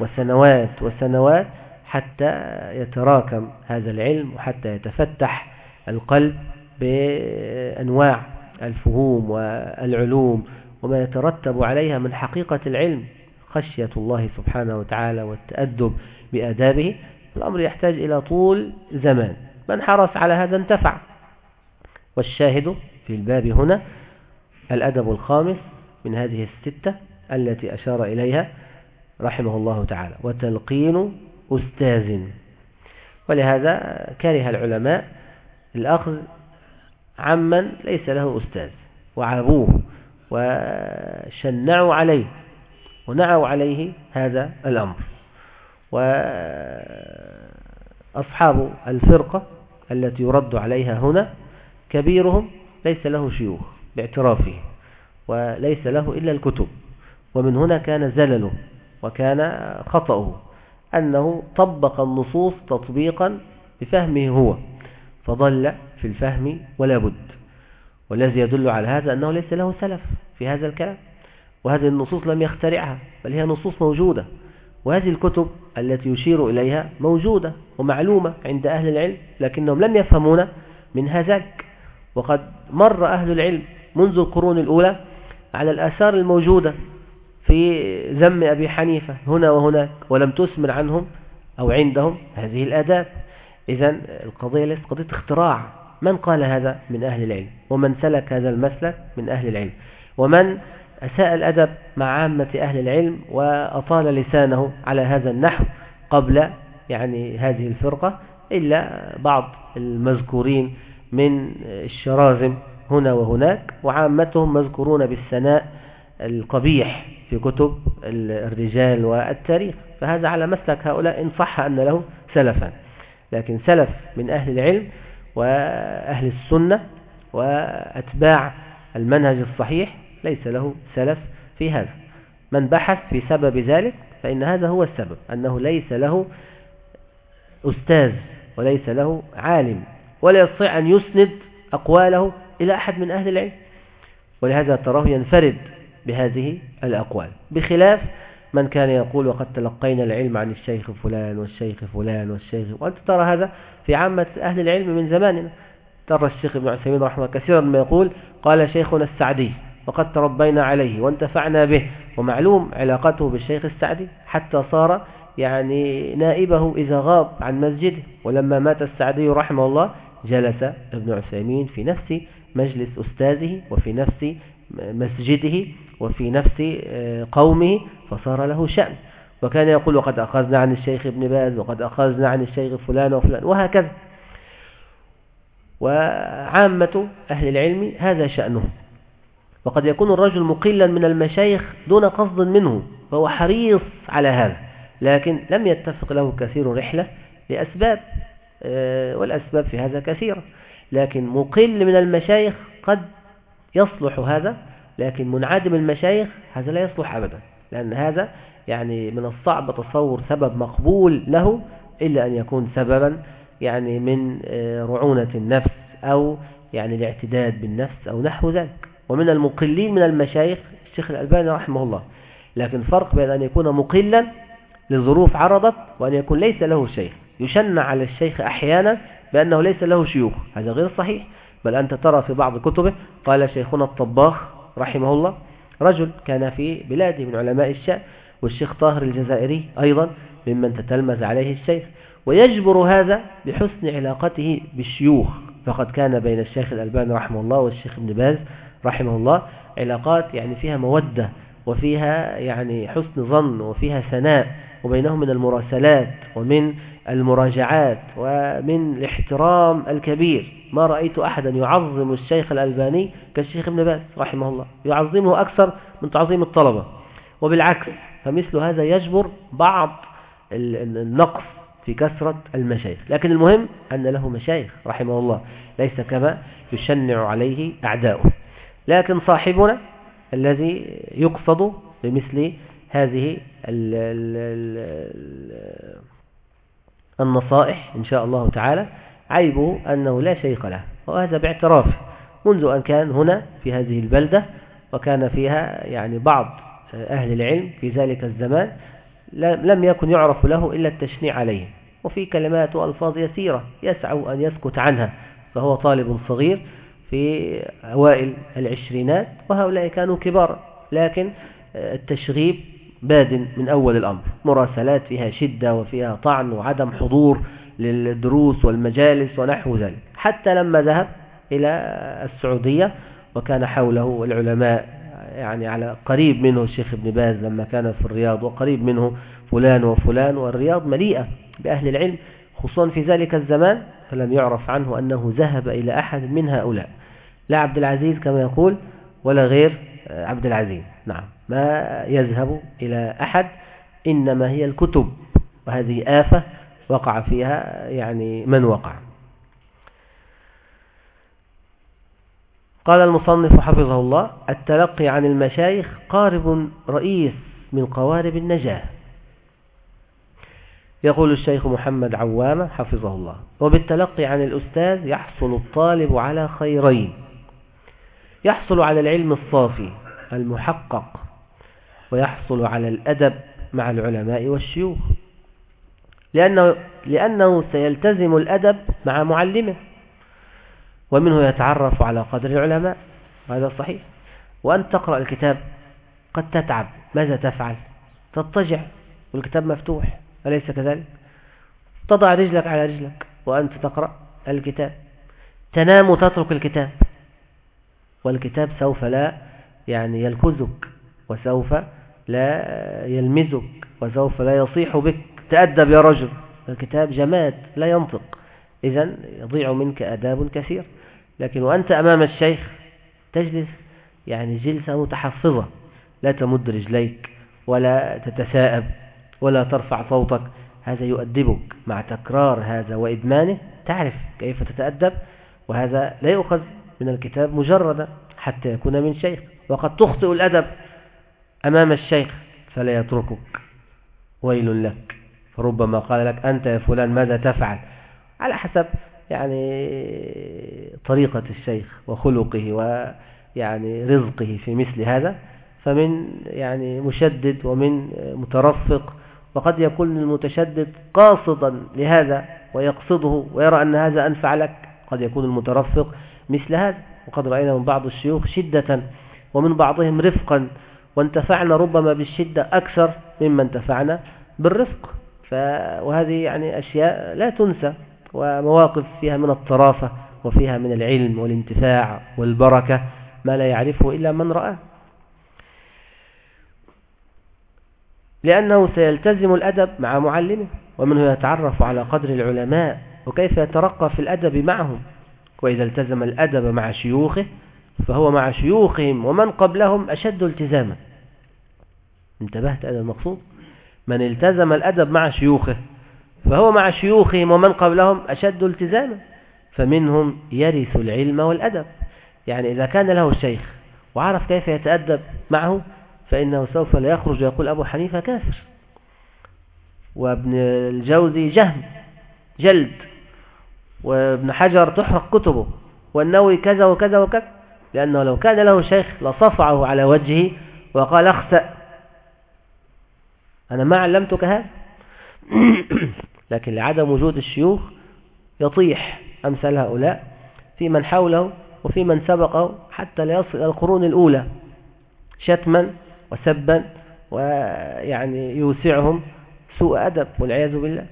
وسنوات وسنوات حتى يتراكم هذا العلم وحتى يتفتح القلب بأنواع الفهوم والعلوم وما يترتب عليها من حقيقة العلم. خشية الله سبحانه وتعالى والتأدب بآدابه الأمر يحتاج إلى طول زمان. من حرص على هذا انتفع. والشاهد في الباب هنا الأدب الخامس من هذه الستة التي أشار إليها رحمه الله تعالى وتلقين أستاذ. ولهذا كره العلماء الأخذ عمن ليس له أستاذ وعابوه وشنعوا عليه. ونعوا عليه هذا الأمر. وأصحاب الفرقة التي يرد عليها هنا كبيرهم ليس له شيوخ باعترافه وليس له إلا الكتب. ومن هنا كان زلله وكان خطأه أنه طبق النصوص تطبيقا بفهمه هو فضل في الفهم ولا بد. والذي يدل على هذا أنه ليس له سلف في هذا الكلام. وهذه النصوص لم يخترعها بل هي نصوص موجودة وهذه الكتب التي يشير إليها موجودة ومعلومة عند أهل العلم لكنهم لم يفهمون من هذاك وقد مر أهل العلم منذ القرون الأولى على الآثار الموجودة في ذم أبي حنيفة هنا وهناك ولم تسمر عنهم أو عندهم هذه الآداب. إذا القضية ليست قضية اختراع. من قال هذا من أهل العلم؟ ومن سلك هذا المسلك من أهل العلم؟ ومن أساء الأدب مع عامة أهل العلم وأطال لسانه على هذا النحو قبل يعني هذه الفرقة إلا بعض المذكورين من الشرازم هنا وهناك وعامتهم مذكورون بالسناء القبيح في كتب الرجال والتاريخ فهذا على مسلك هؤلاء إن صح أن له سلفا. لكن سلف من أهل العلم وأهل السنة وأتباع المنهج الصحيح ليس له سلف في هذا. من بحث في سبب ذلك فإن هذا هو السبب أنه ليس له أستاذ وليس له عالم ولا يستطيع أن يسند أقواله إلى أحد من أهل العلم. ولهذا تراه ينفرد بهذه الأقوال. بخلاف من كان يقول وقد تلقينا العلم عن الشيخ فلان والشيخ فلان والشيخ وأنت ترى هذا في عامة أهل العلم من زماننا. ترى الشيخ ابن عثيمين رحمه كثيرا ما يقول قال شيخنا السعدي وقد تربينا عليه وانتفعنا به ومعلوم علاقته بالشيخ السعدي حتى صار يعني نائبه إذا غاب عن مسجده ولما مات السعدي رحمه الله جلس ابن عثيمين في نفس مجلس أستاذه وفي نفس مسجده وفي نفس آه، قومه فصار له شأن. وكان يقول وقد أخذنا عن الشيخ ابن باز وقد أخذنا عن الشيخ فلان وفلان وهكذا. وعامة أهل العلم هذا شأنه. وقد يكون الرجل مقلا من المشايخ دون قصد منه فهو حريص على هذا لكن لم يتفق له كثير رحلة لأسباب آه، والأسباب في هذا كثيرة. لكن مقل من المشايخ قد يصلح هذا لكن منعدم المشايخ هذا لا يصلح أبدا لأن هذا يعني من الصعب تصور سبب مقبول له إلا أن يكون سببا يعني من آه، رعونة النفس أو يعني الاعتداد بالنفس أو نحو ذلك. ومن المقلين من المشايخ الشيخ الألباني رحمه الله. لكن فرق بين أن يكون مقلا لظروف عرضت وأن يكون ليس له شيخ. يشنع على الشيخ أحيانا بأنه ليس له شيوخ. هذا غير صحيح. بل أنت ترى في بعض كتبه قال شيخنا الطباخ رحمه الله رجل كان في بلاده من علماء الشام والشيخ طاهر الجزائري أيضا ممن تتلمذ عليه الشيخ. ويجبر هذا بحسن علاقته بالشيوخ. فقد كان بين الشيخ الألباني رحمه الله والشيخ ابن باز رحمه الله علاقات يعني فيها مودة وفيها يعني حسن ظن وفيها ثناء وبينهم من المراسلات ومن المراجعات ومن الاحترام الكبير. ما رأيت أحدا يعظم الشيخ الألباني كالشيخ ابن باز رحمه الله يعظمه أكثر من تعظيم الطلبة. وبالعكس فمثل هذا يجبر بعض النقص في كثرة المشايخ. لكن المهم أن له مشايخ رحمه الله ليس كما يشنع عليه أعداؤه. لكن صاحبنا الذي يقصد بمثل هذه النصائح إن شاء الله تعالى عيبه أنه لا شيخ له وهذا باعتراف منذ أن كان هنا في هذه البلدة وكان فيها يعني بعض أهل العلم في ذلك الزمان لم يكن يعرف له إلا التشنيع عليه وفي كلمات وألفاظ يسيرة يسعى أن يسكت عنها فهو طالب صغير في أوائل العشرينات وهؤلاء كانوا كبار لكن التشغيب باد من أول الأمر. مراسلات فيها شدة وفيها طعن وعدم حضور للدروس والمجالس ونحو ذلك. حتى لما ذهب إلى السعودية وكان حوله العلماء يعني على قريب منه الشيخ ابن باز لما كان في الرياض وقريب منه فلان وفلان والرياض مليئة بأهل العلم خصوصا في ذلك الزمان فلم يعرف عنه أنه ذهب إلى أحد من هؤلاء. لا عبد العزيز كما يقول ولا غير عبد العزيز. نعم. ما يذهب إلى أحد إنما هي الكتب. وهذه آفة وقع فيها يعني من وقع. قال المصنف حفظه الله التلقي عن المشايخ قارب رئيس من قوارب النجاة. يقول الشيخ محمد عوامة حفظه الله وبالتلقي عن الأستاذ يحصل الطالب على خيرين. يحصل على العلم الصافي المحقق ويحصل على الأدب مع العلماء والشيوخ. لأنه, لأنه سيلتزم الأدب مع معلمه ومنه يتعرف على قدر العلماء. هذا صحيح. وأن تقرأ الكتاب قد تتعب. ماذا تفعل؟ تضطجع والكتاب مفتوح أليس كذلك؟ تضع رجلك على رجلك وأنت تقرأ الكتاب. تنام وتترك الكتاب. والكتاب سوف لا يعني يلكزك وسوف لا يلمزك وسوف لا يصيح بك. تأدب يا رجل. الكتاب جماد لا ينطق. إذا يضيع منك أداب كثير. لكن وأنت أمام الشيخ تجلس يعني جلسة متحفظة. لا تمد رجليك ولا تتساءب ولا ترفع صوتك. هذا يؤدبك مع تكرار هذا وإدمانه. تعرف كيف تتأدب وهذا لا يؤخذ من الكتاب مجردا حتى يكون من شيخ. وقد تخطئ الأدب أمام الشيخ فلا يتركك. ويل لك. فربما قال لك أنت يا فلان ماذا تفعل؟ على حسب يعني طريقة الشيخ وخلقه ويعني رزقه في مثل هذا. فمن يعني مشدد ومن مترفق. وقد يكون المتشدد قاصدا لهذا ويقصده ويرى أن هذا أنفع لك. قد يكون المترفق مثل هذا. وقد رأينا من بعض الشيوخ شدة ومن بعضهم رفقا. وانتفعنا ربما بالشدة أكثر مما انتفعنا بالرفق. وهذه يعني أشياء لا تنسى. ومواقف فيها من الطرافة وفيها من العلم والانتفاع والبركة. ما لا يعرفه إلا من رآه. لأنه سيلتزم الأدب مع معلمه. ومنه يتعرف على قدر العلماء. وكيف يترقى في الأدب معهم. وإذا التزم الأدب مع شيوخه فهو مع شيوخهم ومن قبلهم أشد التزاما. انتبهت هذا المقصود؟ من التزم الأدب مع شيوخه فهو مع شيوخهم ومن قبلهم أشد التزاما فمنهم يرث العلم والأدب. يعني إذا كان له شيخ وعرف كيف يتأدب معه فإنه سوف لا يخرج ويقول أبو حنيفة كافر. وابن الجوزي جهم جلد وابن حجر تحرق كتبه والنووي كذا وكذا وكذا لأنه لو كان له شيخ لصفعه على وجهه وقال اخسأ. أنا ما علمتك هذا. [clears throat] لكن لعدم وجود الشيوخ يطيح أمثال هؤلاء في من حوله وفي من سبقه حتى لا يصل إلى القرون الأولى. شتما وسبا ويعني يوسعهم سوء أدب والعياذ بالله.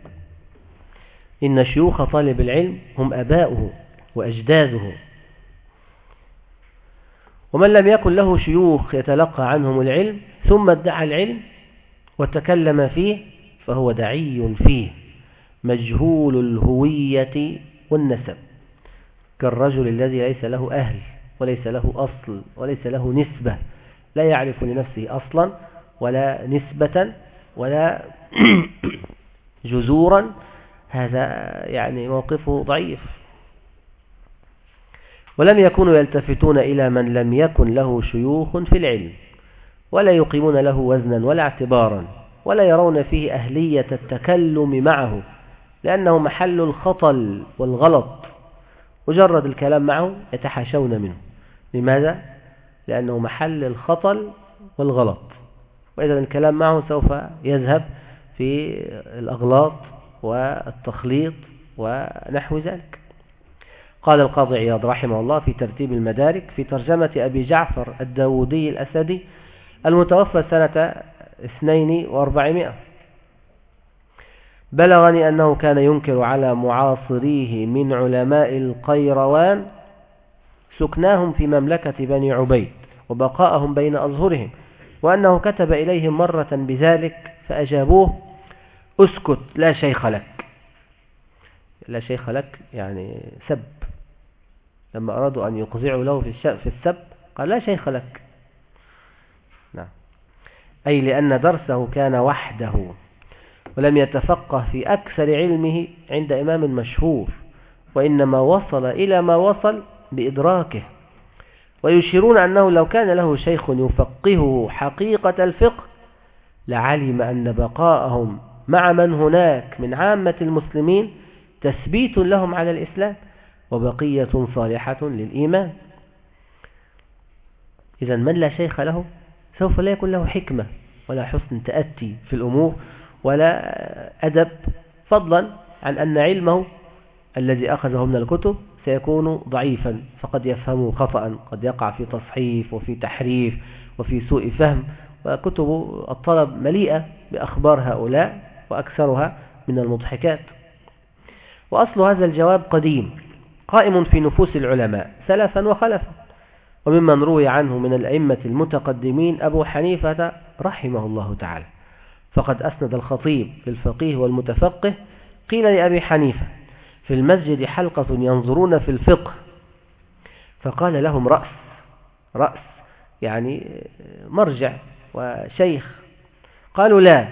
إن شيوخ طالب العلم هم أباؤه وأجداده. ومن لم يكن له شيوخ يتلقى عنهم العلم ثم ادعى العلم وتكلم فيه فهو دعي فيه مجهول الهوية والنسب كالرجل الذي ليس له أهل وليس له أصل وليس له نسبة لا يعرف لنفسه أصلا ولا نسبة ولا [clears throat] جذورا هذا يعني موقفه ضعيف. ولم يكونوا يلتفتون إلى من لم يكن له شيوخ في العلم ولا يقيمون له وزنا ولا اعتبارا ولا يرون فيه أهلية التكلم معه لأنه محل الخطل والغلط مجرد الكلام معه يتحاشون منه. لماذا؟ لأنه محل الخطل والغلط. وإذا الكلام معه سوف يذهب في الأغلاط والتخليط ونحو ذلك. قال القاضي عياض رحمه الله في ترتيب المدارك في ترجمة أبي جعفر الداودي الأسدي المتوفى سنة اثنين وأربعمائة. بلغني أنه كان ينكر على معاصريه من علماء القيروان سكناهم في مملكة بني عبيد وبقاءهم بين أظهرهم وأنه كتب إليهم مرة بذلك فأجابوه اسكت لا شيخ لك. لا شيخ لك يعني سب. لما أرادوا أن يقزعوا له في السب قال لا شيخ لك. نعم. أي لأن درسه كان وحده ولم يتفقه في أكثر علمه عند إمام مشهور وإنما وصل إلى ما وصل بإدراكه. ويشيرون أنه لو كان له شيخ يفقهه حقيقة الفقه لعلم أن بقاءهم مع من هناك من عامة المسلمين تثبيت لهم على الإسلام وبقية صالحة للإيمان. إذا من لا شيخ له؟ سوف لا يكون له حكمة ولا حسن تأتي في الأمور ولا أدب. فضلا عن أن علمه الذي أخذه من الكتب سيكون ضعيفا. فقد يفهمه خطأ. قد يقع في تصحيف وفي تحريف وفي سوء فهم. وكتب الطلب مليئة بأخبار هؤلاء. وأكثرها من المضحكات. وأصل هذا الجواب قديم قائم في نفوس العلماء سلفا وخلفا. وممن روي عنه من الأئمة المتقدمين أبو حنيفة رحمه الله تعالى. فقد أسند الخطيب في الفقيه والمتفقه قيل لأبي حنيفة في المسجد حلقة ينظرون في الفقه. فقال لهم رأس رأس يعني مرجع وشيخ. قالوا لا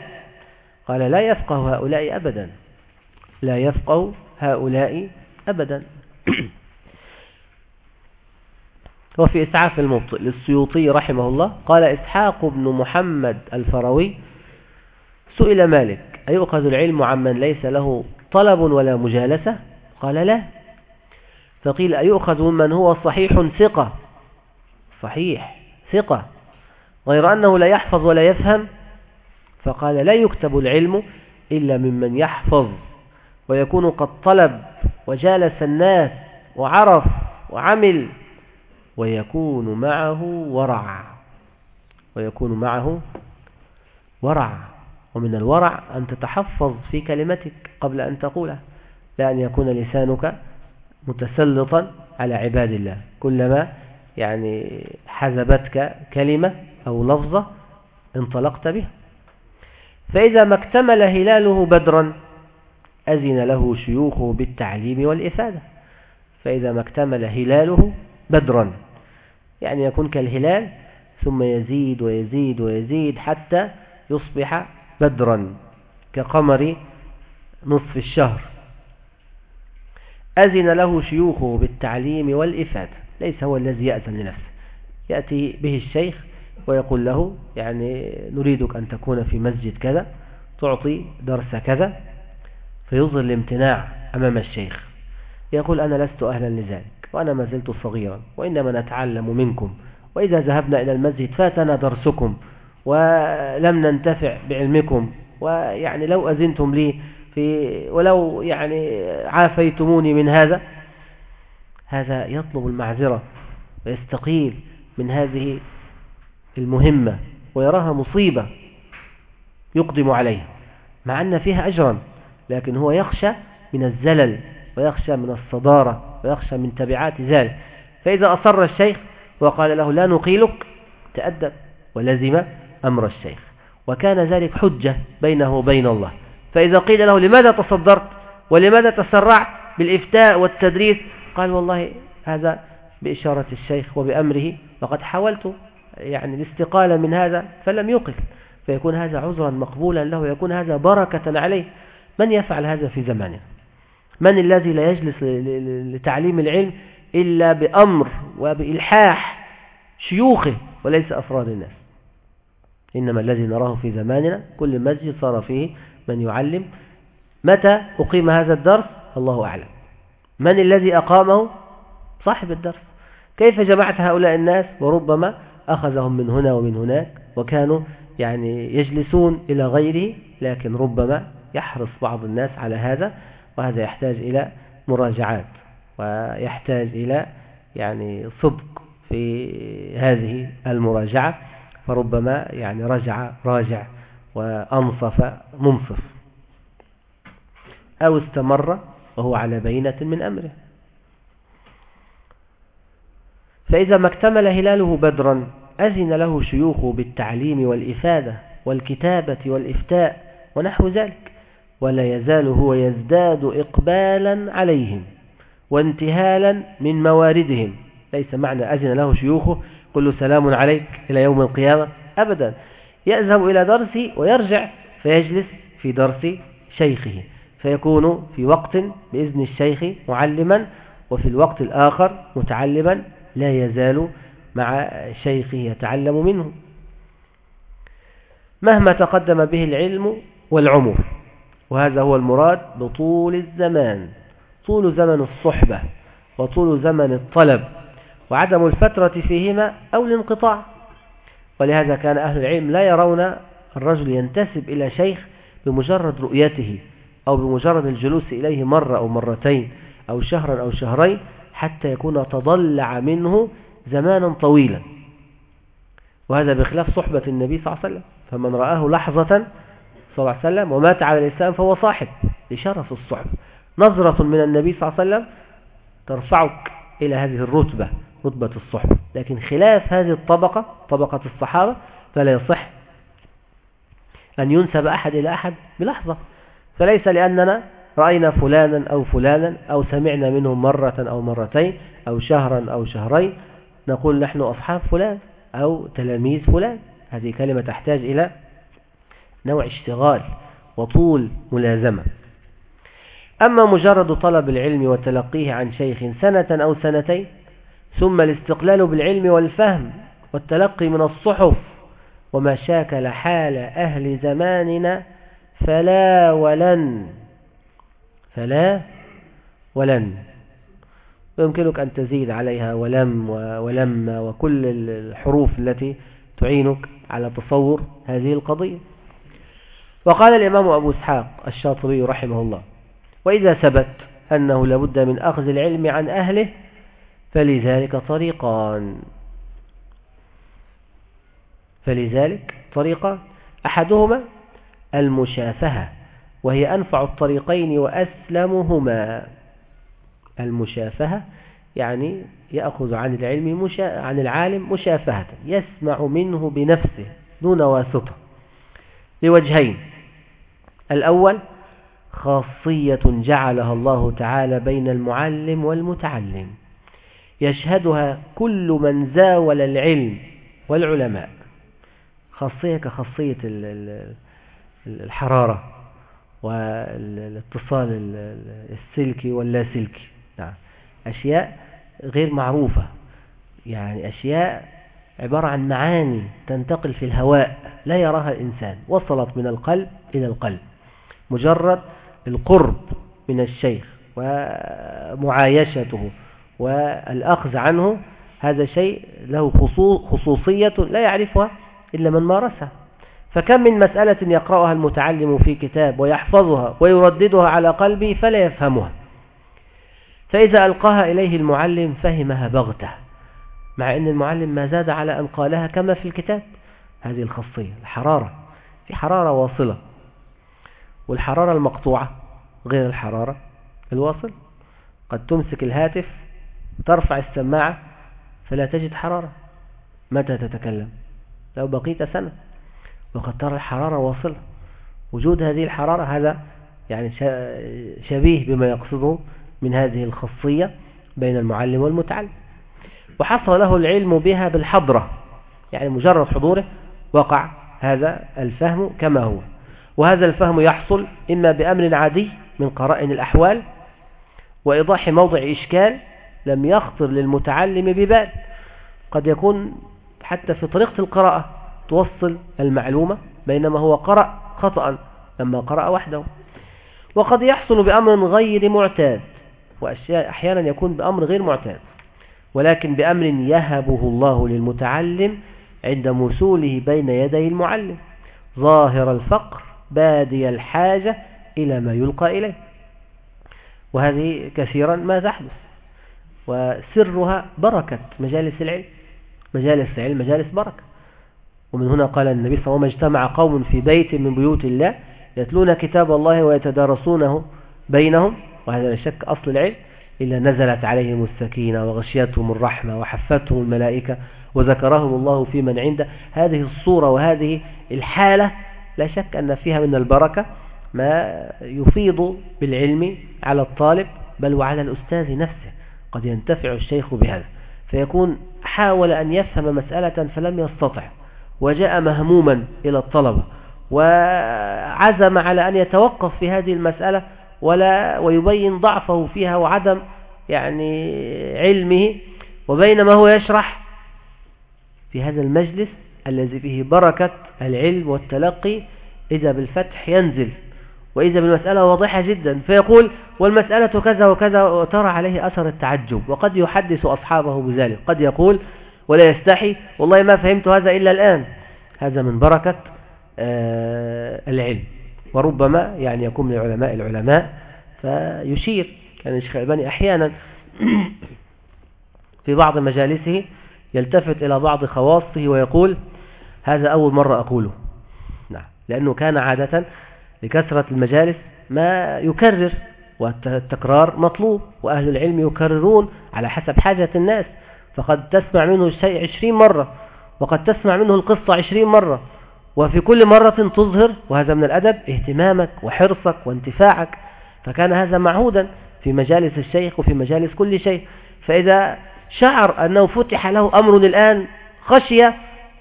قال لا يفقه هؤلاء أبدا. لا يفقه هؤلاء أبدا. [clears throat] وفي إسعاف المبطئ للسيوطي رحمه الله قال إسحاق بن محمد الفروي سئل مالك أيؤخذ العلم عمن ليس له طلب ولا مجالسة؟ قال لا. فقيل أيؤخذ ممن هو صحيح ثقة؟ صحيح ثقة. غير أنه لا يحفظ ولا يفهم فقال لا يكتب العلم إلا ممن يحفظ ويكون قد طلب وجالس الناس وعرف وعمل ويكون معه ورع ويكون معه ورع. ومن الورع أن تتحفظ في كلمتك قبل أن تقولها لأن يكون لسانك متسلطا على عباد الله. كلما يعني حزبتك كلمة أو لفظة انطلقت بها. فإذا ما اكتمل هلاله بدرا أذن له شيوخه بالتعليم والإفادة. فإذا ما اكتمل هلاله بدرا يعني يكون كالهلال ثم يزيد ويزيد ويزيد حتى يصبح بدرا كقمر نصف الشهر. أذن له شيوخه بالتعليم والإفادة. ليس هو الذي يأذن لنفسه. يأتي به الشيخ ويقول له يعني نريدك أن تكون في مسجد كذا تعطي درس كذا فيظهر الامتناع أمام الشيخ. يقول أنا لست أهلا لذلك وأنا ما زلت صغيرا وإنما نتعلم منكم. وإذا ذهبنا إلى المسجد فاتنا درسكم ولم ننتفع بعلمكم ويعني لو أذنتم لي في ولو يعني عافيتموني من هذا. هذا يطلب المعذرة ويستقيل من هذه المهمة ويراها مصيبة يقدم عليها مع أن فيها أجرا لكن هو يخشى من الزلل ويخشى من الصدارة ويخشى من تبعات ذلك. فإذا أصر الشيخ وقال له لا نقيلك تأدب ولزم أمر الشيخ. وكان ذلك حجة بينه وبين الله. فإذا قيل له لماذا تصدرت؟ ولماذا تسرعت بالإفتاء والتدريس؟ قال والله هذا بإشارة الشيخ وبأمره وقد حاولت يعني الاستقالة من هذا فلم يقل فيكون هذا عذرا مقبولا له يكون هذا بركة عليه. من يفعل هذا في زمانه من الذي لا يجلس لتعليم العلم إلا بأمر وبإلحاح شيوخه وليس أفراد الناس؟ إنما الذي نراه في زماننا كل مسجد صار فيه من يعلم. متى أقيم هذا الدرس؟ الله أعلم. من الذي أقامه؟ صاحب الدرس. كيف جمعت هؤلاء الناس؟ وربما أخذهم من هنا ومن هناك وكانوا يعني يجلسون إلى غيره لكن ربما يحرص بعض الناس على هذا وهذا يحتاج إلى مراجعات ويحتاج إلى يعني صدق في هذه المراجعة فربما يعني رجع راجع وأنصف منصف أو استمر وهو على بينة من أمره. فإذا ما اكتمل هلاله بدرا أذن له شيوخه بالتعليم والإفادة والكتابة والإفتاء ونحو ذلك ولا يزال هو يزداد إقبالا عليهم وانتهالا من مواردهم. ليس معنى أذن له شيوخه له سلام عليك إلى يوم القيامة أبدا. يذهب إلى درسه ويرجع فيجلس في درس شيخه فيكون في وقت بإذن الشيخ معلما وفي الوقت الآخر متعلما لا يزال مع شيخه يتعلم منه. مهما تقدم به العلم والعمر وهذا هو المراد بطول الزمان طول زمن الصحبة وطول زمن الطلب وعدم الفترة فيهما أو الانقطاع. ولهذا كان أهل العلم لا يرون الرجل ينتسب إلى شيخ بمجرد رؤيته أو بمجرد الجلوس إليه مرة أو مرتين أو شهرا أو شهرين حتى يكون تضلع منه زمانا طويلا. وهذا بخلاف صحبة النبي صلى الله عليه وسلم. فمن رآه لحظة صلى الله عليه وسلم ومات على الإسلام فهو صاحب لشرف الصحبة نظرة من النبي صلى الله عليه وسلم ترفعك إلى هذه الرتبة رتبة الصحبة لكن خلاف هذه الطبقة طبقة الصحابة فلا يصح أن ينسب أحد إلى أحد بلحظة. فليس لأننا رأينا فلانا أو فلانا أو سمعنا منه مرة أو مرتين أو شهرا أو شهرين نقول نحن أصحاب فلان أو تلاميذ فلان. هذه كلمة تحتاج إلى نوع اشتغال وطول ملازمة. أما مجرد طلب العلم وتلقيه عن شيخ سنة أو سنتين ثم الاستقلال بالعلم والفهم والتلقي من الصحف وما شاكل حال أهل زماننا فلا ولن فلا ولن ويمكنك أن تزيد عليها ولم ولم وكل الحروف التي تعينك على تصور هذه القضية. وقال الإمام أبو إسحاق الشاطبي رحمه الله وإذا ثبت أنه لابد من أخذ العلم عن أهله فلذلك طريقان. فلذلك طريقة أحدهما المشافهة. وهي أنفع الطريقين وأسلمهما. المشافهة يعني يأخذ عن العلم مشا... عن العالم مشافهة يسمع منه بنفسه دون واسطة. لوجهين. الأول خاصية جعلها الله تعالى بين المعلم والمتعلم. يشهدها كل من زاول العلم والعلماء. خاصية كخاصية الحرارة. والاتصال السلكي واللاسلكي. نعم. أشياء غير معروفة. يعني أشياء عبارة عن معاني تنتقل في الهواء لا يراها الإنسان. وصلت من القلب إلى القلب. مجرد القرب من الشيخ ومعايشته والأخذ عنه هذا شيء له خصوصية لا يعرفها إلا من مارسها. فكم من مسألة يقرأها المتعلم في كتاب ويحفظها ويرددها على قلبه فلا يفهمها. فإذا ألقاها إليه المعلم فهمها بغتة مع أن المعلم ما زاد على أن قالها كما في الكتاب. هذه الخاصية الحرارة في حرارة واصلة. والحرارة المقطوعة غير الحرارة الواصل. قد تمسك الهاتف ترفع السماعة فلا تجد حرارة. متى تتكلم؟ لو بقيت سنة. وقد ترى الحرارة واصلة. وجود هذه الحرارة هذا يعني شبيه بما يقصده من هذه الخاصية بين المعلم والمتعلم. وحصل له العلم بها بالحضرة. يعني مجرد حضوره وقع هذا الفهم كما هو. وهذا الفهم يحصل إما بأمر عادي من قرائن الأحوال وإيضاح موضع إشكال لم يخطر للمتعلم ببال. قد يكون حتى في طريقة القراءة توصل المعلومة بينما هو قرأ خطأ لما قرأ وحده. وقد يحصل بأمر غير معتاد وأحيانا يكون بأمر غير معتاد. ولكن بأمر يهبه الله للمتعلم عند مسوله بين يدي المعلم. ظاهر الفقر بادي الحاجة إلى ما يلقى إليه. وهذه كثيرا ما تحدث. وسرها بركة مجالس العلم. مجالس العلم مجالس بركة. ومن هنا قال النبي صلى الله عليه وسلم اجتمع قوم في بيت من بيوت الله يتلون كتاب الله ويتدارسونه بينهم وهذا لا شك أصل العلم إلا نزلت عليهم السكينة وغشيتهم الرحمة وحفتهم الملائكة وذكرهم الله في من عنده. هذه الصورة وهذه الحالة لا شك أن فيها من البركة ما يفيض بالعلم على الطالب بل وعلى الأستاذ نفسه قد ينتفع الشيخ بهذا. فيكون حاول أن يفهم مسألة فلم يستطع. وجاء مهموما إلى الطلبة وعزم على أن يتوقف في هذه المسألة ولا ويبين ضعفه فيها وعدم يعني علمه وبينما هو يشرح في هذا المجلس الذي فيه بركة العلم والتلقي إذا بالفتح ينزل وإذا بالمسألة واضحة جدا فيقول والمسألة كذا وكذا وترى عليه أثر التعجب وقد يحدث أصحابه بذلك قد يقول ولا يستحي. والله ما فهمت هذا إلا الآن. هذا من بركة آه، العلم. وربما يعني يكون من علماء العلماء فيشير. كان الشيخ الألباني أحيانا [clears throat] في بعض مجالسه يلتفت إلى بعض خواصه ويقول هذا أول مرة أقوله. نعم. لأنه كان عادة لكثرة المجالس ما يكرر والتكرار مطلوب وأهل العلم يكررون على حسب حاجة الناس. فقد تسمع منه الشيء عشرين مرة وقد تسمع منه القصة عشرين مرة. وفي كل مرة تظهر وهذا من الأدب اهتمامك وحرصك وانتفاعك. فكان هذا معهودا في مجالس الشيخ وفي مجالس كل شيء. فإذا شعر أنه فتح له أمر الآن خشية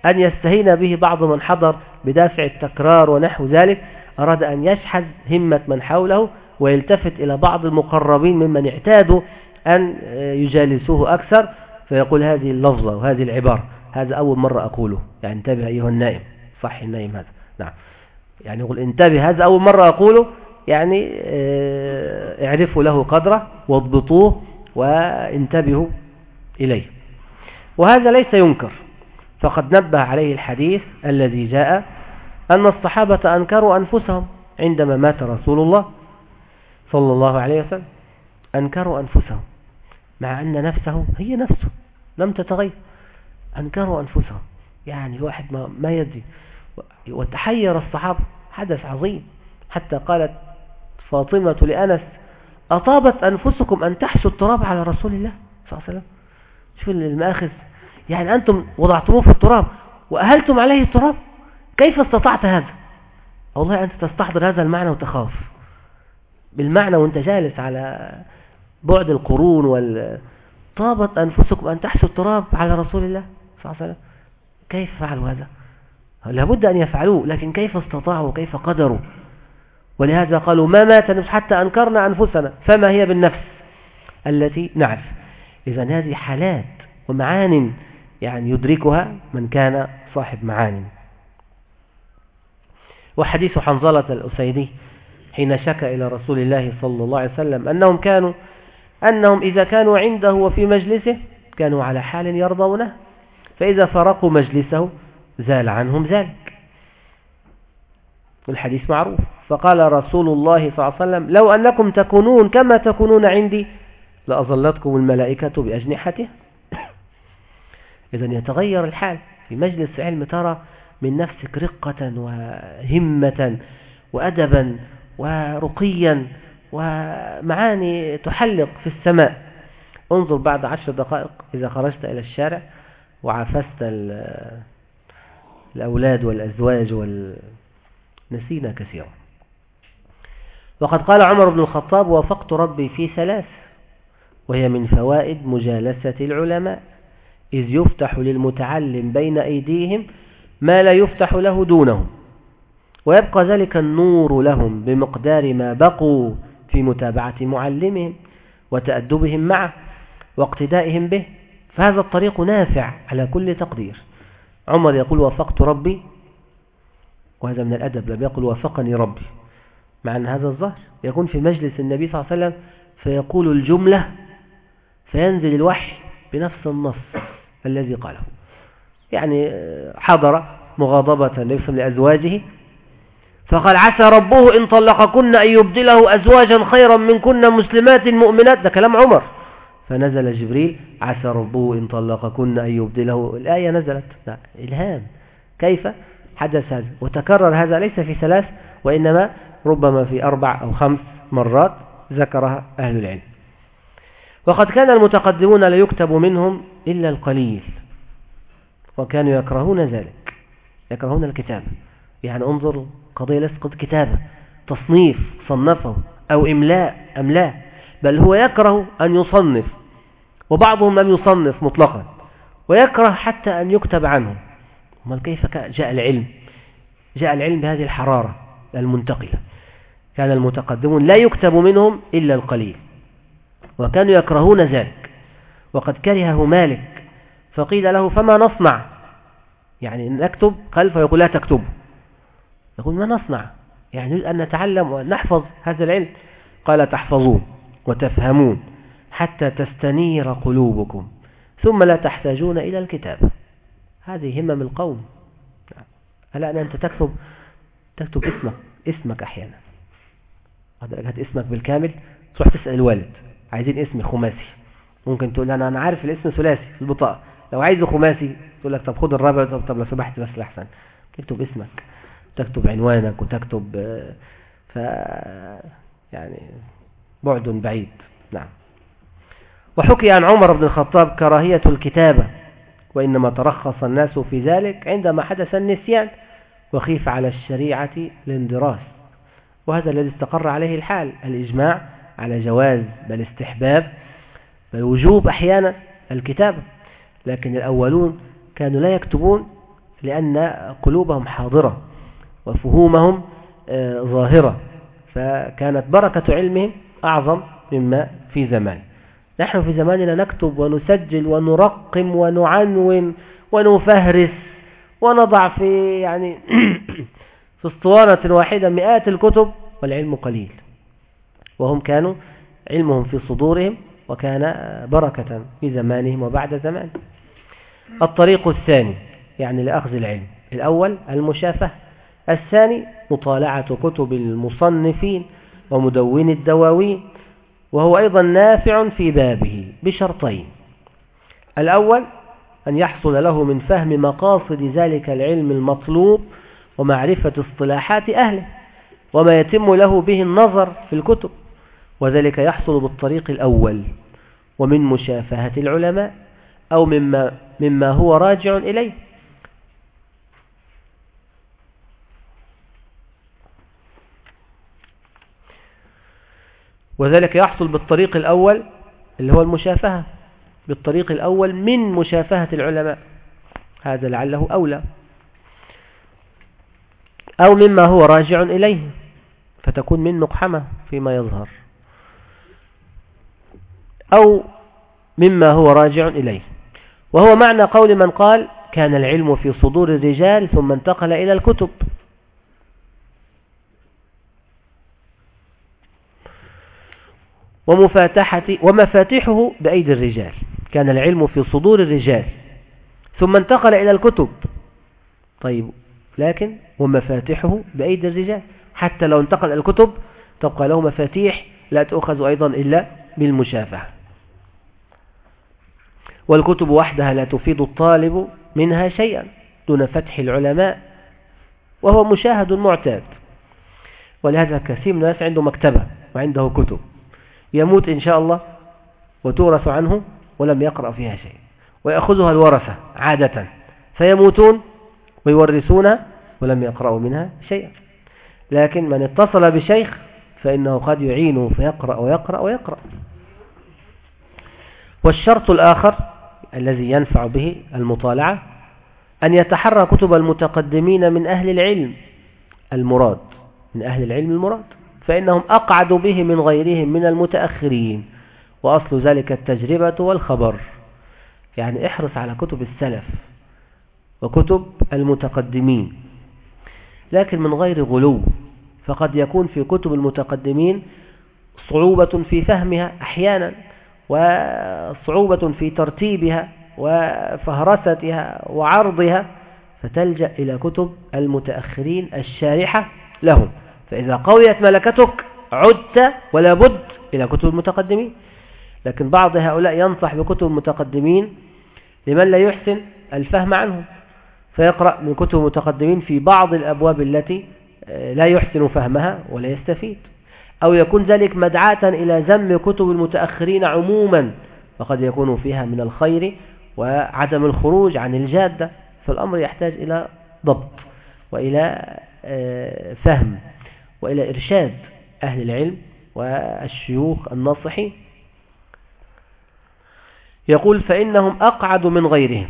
أن يستهين به بعض من حضر بدافع التكرار ونحو ذلك. أراد أن يشحذ همة من حوله ويلتفت إلى بعض المقربين ممن اعتادوا أن يجالسوه أكثر. فيقول هذه اللفظة وهذه العبارة هذا أول مرة أقوله يعني انتبه أيها النائم صح النائم هذا نعم. يعني يقول انتبه هذا أول مرة أقوله يعني آه، اعرفوا له قدره واضبطوه وانتبهوا إليه. وهذا ليس ينكر فقد نبه عليه الحديث الذي جاء أن الصحابة أنكروا أنفسهم عندما مات رسول الله صلى الله عليه وسلم. أنكروا أنفسهم. مع أن نفسه هي نفسه لم تتغير. أنكروا أنفسهم. يعني الواحد ما, ما يدري. وتحير الصحابة. حدث عظيم. حتى قالت فاطمة لأنس أطابت أنفسكم أن تحسوا التراب على رسول الله صلى الله عليه وسلم؟ شوف المآخذ؟ يعني أنتم وضعتموه في التراب وأهلتم عليه التراب؟ كيف استطعت هذا؟ والله أنت تستحضر هذا المعنى وتخاف. بالمعنى وأنت جالس على بعد القرون وال طابت أنفسكم أن تحسوا التراب على رسول الله صلى الله عليه وسلم. كيف فعلوا هذا؟ لابد أن يفعلوه لكن كيف استطاعوا؟ وكيف قدروا؟ ولهذا قالوا ما مات حتى أنكرنا أنفسنا فما هي بالنفس التي نعرف؟ إذا هذه حالات ومعان يعني يدركها من كان صاحب معان. وحديث حنظلة الأسيدي حين شكى إلى رسول الله صلى الله عليه وسلم أنهم كانوا أنهم إذا كانوا عنده وفي مجلسه كانوا على حال يرضونه فإذا فرقوا مجلسه زال عنهم ذلك. والحديث معروف. فقال رسول الله صلى الله عليه وسلم لو أنكم تكونون كما تكونون عندي لأظلتكم الملائكة بأجنحته [coughs] إذا يتغير الحال. في مجلس علم ترى من نفسك رقة وهمة وأدبا ورقيا ومعاني تحلق في السماء. انظر بعد عشر دقائق إذا خرجت إلى الشارع وعفست الأولاد والأزواج وال... نسينا كثيرا. وقد قال عمر بن الخطاب وافقت ربي في ثلاث وهي من فوائد مجالسة العلماء. إذ يفتح للمتعلم بين أيديهم ما لا يفتح له دونهم ويبقى ذلك النور لهم بمقدار ما بقوا في متابعة معلمهم وتأدبهم معه واقتدائهم به فهذا الطريق نافع على كل تقدير. عمر يقول وافقت ربي. وهذا من الأدب لم يقل وافقني ربي. مع أن هذا الظهر يكون في مجلس النبي صلى الله عليه وسلم فيقول الجملة فينزل الوحي بنفس النص الذي قاله. يعني حضر مغاضبة لأزواجه فقال عسى ربه إن طلقكن أن يبدله أزواجا خيرا منكن مسلمات مؤمنات. ده كلام عمر. فنزل جبريل عسى ربه إن طلقكن أن يبدله. الآية نزلت. إلهام. كيف؟ حدث هذا. وتكرر هذا ليس في ثلاث وإنما ربما في أربع أو خمس مرات ذكرها أهل العلم. وقد كان المتقدمون لا يكتب منهم إلا القليل وكانوا يكرهون ذلك يكرهون الكتاب. يعني انظر قضية ليست كتابة تصنيف صنفه أو إملاء أملاه بل هو يكره أن يصنف وبعضهم لم يصنف مطلقا ويكره حتى أن يكتب عنه. أمال كيف جاء العلم؟ جاء العلم بهذه الحرارة المنتقلة. كان المتقدمون لا يكتب منهم إلا القليل وكانوا يكرهون ذلك. وقد كرهه مالك فقيل له فما نصنع؟ يعني نكتب قال فيقول لا تكتب. يقول ما نصنع؟ يعني نريد أن نتعلم ونحفظ هذا العلم. قال تحفظون وتفهمون حتى تستنير قلوبكم ثم لا تحتاجون إلى الكتاب. هذه همم القوم. ألا أن أنت تكتب تكتب اسمك اسمك أحيانا. هات اسمك بالكامل تروح تسأل الوالد. عايزين اسمي خماسي. ممكن تقول أنا أنا عارف الاسم ثلاثي في البطاقة. لو عايزه خماسي تقول لك طب خد الرابع طب, طب لو سمحت بس الأحسن. تكتب اسمك. تكتب عنوانك وتكتب ف يعني بعد بعيد. نعم. وحكي عن عمر بن الخطاب كراهية الكتابة وإنما ترخص الناس في ذلك عندما حدث النسيان وخيف على الشريعة الاندراس وهذا الذي استقر عليه الحال الإجماع على جواز بل استحباب بل وجوب أحيانا الكتابة. لكن الأولون كانوا لا يكتبون لأن قلوبهم حاضرة. وفهومهم آه، ظاهرة. فكانت بركة علمهم أعظم مما في زمان. نحن في زماننا نكتب ونسجل ونرقم ونعنون ونفهرس ونضع في يعني [clears throat] في أسطوانة واحدة مئات الكتب والعلم قليل. وهم كانوا علمهم في صدورهم وكان بركة في زمانهم وبعد زمان. الطريق الثاني يعني لأخذ العلم. الأول المشافة الثاني مطالعة كتب المصنفين ومدون الدواوين وهو أيضا نافع في بابه بشرطين. الأول أن يحصل له من فهم مقاصد ذلك العلم المطلوب ومعرفة اصطلاحات أهله وما يتم له به النظر في الكتب وذلك يحصل بالطريق الأول ومن مشافهة العلماء أو مما, مما هو راجع إليه. وذلك يحصل بالطريق الأول اللي هو المشافهة بالطريق الأول من مشافهة العلماء. هذا لعله أولى. أو مما هو راجع إليه فتكون من مقحمة فيما يظهر. أو مما هو راجع إليه. وهو معنى قول من قال كان العلم في صدور الرجال ثم انتقل إلى الكتب. ومفاتحة بأيدي الرجال. كان العلم في صدور الرجال. ثم انتقل إلى الكتب. طيب لكن ومفاتيحه بأيدي الرجال. حتى لو انتقل إلى الكتب تبقى له مفاتيح لا تؤخذ أيضا إلا بالمشافهة. والكتب وحدها لا تفيد الطالب منها شيئا دون فتح العلماء وهو مشاهد معتاد. ولهذا كثير من الناس عنده مكتبة وعنده كتب. يموت إن شاء الله وتورث عنه ولم يقرأ فيها شيء ويأخذها الورثة عادة فيموتون ويورثون ولم يقرأوا منها شيئا لكن من اتصل بشيخ فإنه قد يعينه فيقرأ ويقرأ ويقرأ والشرط الآخر الذي ينفع به المطالعة أن يتحرى كتب المتقدمين من أهل العلم المراد من أهل العلم المراد فإنهم أقعد به من غيرهم من المتأخرين. وأصل ذلك التجربة والخبر. يعني احرص على كتب السلف وكتب المتقدمين. لكن من غير غلو فقد يكون في كتب المتقدمين صعوبة في فهمها أحيانا وصعوبة في ترتيبها وفهرستها وعرضها فتلجأ إلى كتب المتأخرين الشارحة لهم. فإذا قويت ملكتك عدت ولا بد إلى كتب المتقدمين. لكن بعض هؤلاء ينصح بكتب المتقدمين لمن لا يحسن الفهم عنهم فيقرأ من كتب المتقدمين في بعض الأبواب التي آه، لا يحسن فهمها ولا يستفيد. أو يكون ذلك مدعاة إلى ذم كتب المتأخرين عموما وقد يكون فيها من الخير وعدم الخروج عن الجادة فالأمر يحتاج إلى ضبط وإلى آه، فهم. وإلى إرشاد أهل العلم والشيوخ الناصحين. يقول فإنهم أقعد من غيرهم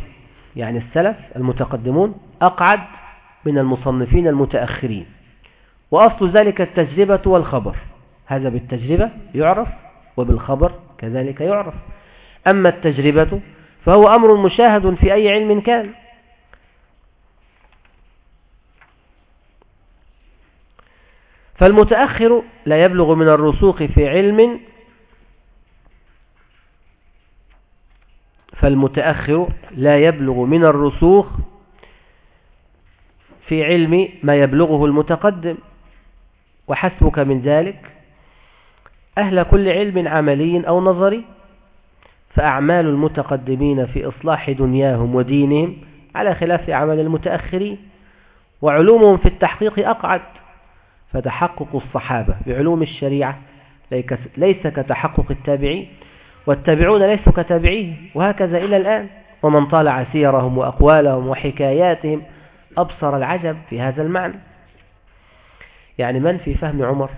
يعني السلف المتقدمون أقعد من المصنفين المتأخرين. وأصل ذلك التجربة والخبر هذا بالتجربة يعرف وبالخبر كذلك يعرف. أما التجربة فهو أمر مشاهد في أي علم كان. فالمتأخر لا يبلغ من الرسوخ في علم فالمتأخر لا يبلغ من الرسوخ في علم ما يبلغه المتقدم وحسبك من ذلك أهل كل علم عملي أو نظري فأعمال المتقدمين في إصلاح دنياهم ودينهم على خلاف عمل المتأخرين وعلومهم في التحقيق أقعد. فتحقق الصحابة بعلوم الشريعة ليس كتحقق التابعين والتابعون ليسوا كتابعيه وهكذا إلى الآن. ومن طالع سيرهم وأقوالهم وحكاياتهم أبصر العجب في هذا المعنى. يعني من في فهم عمر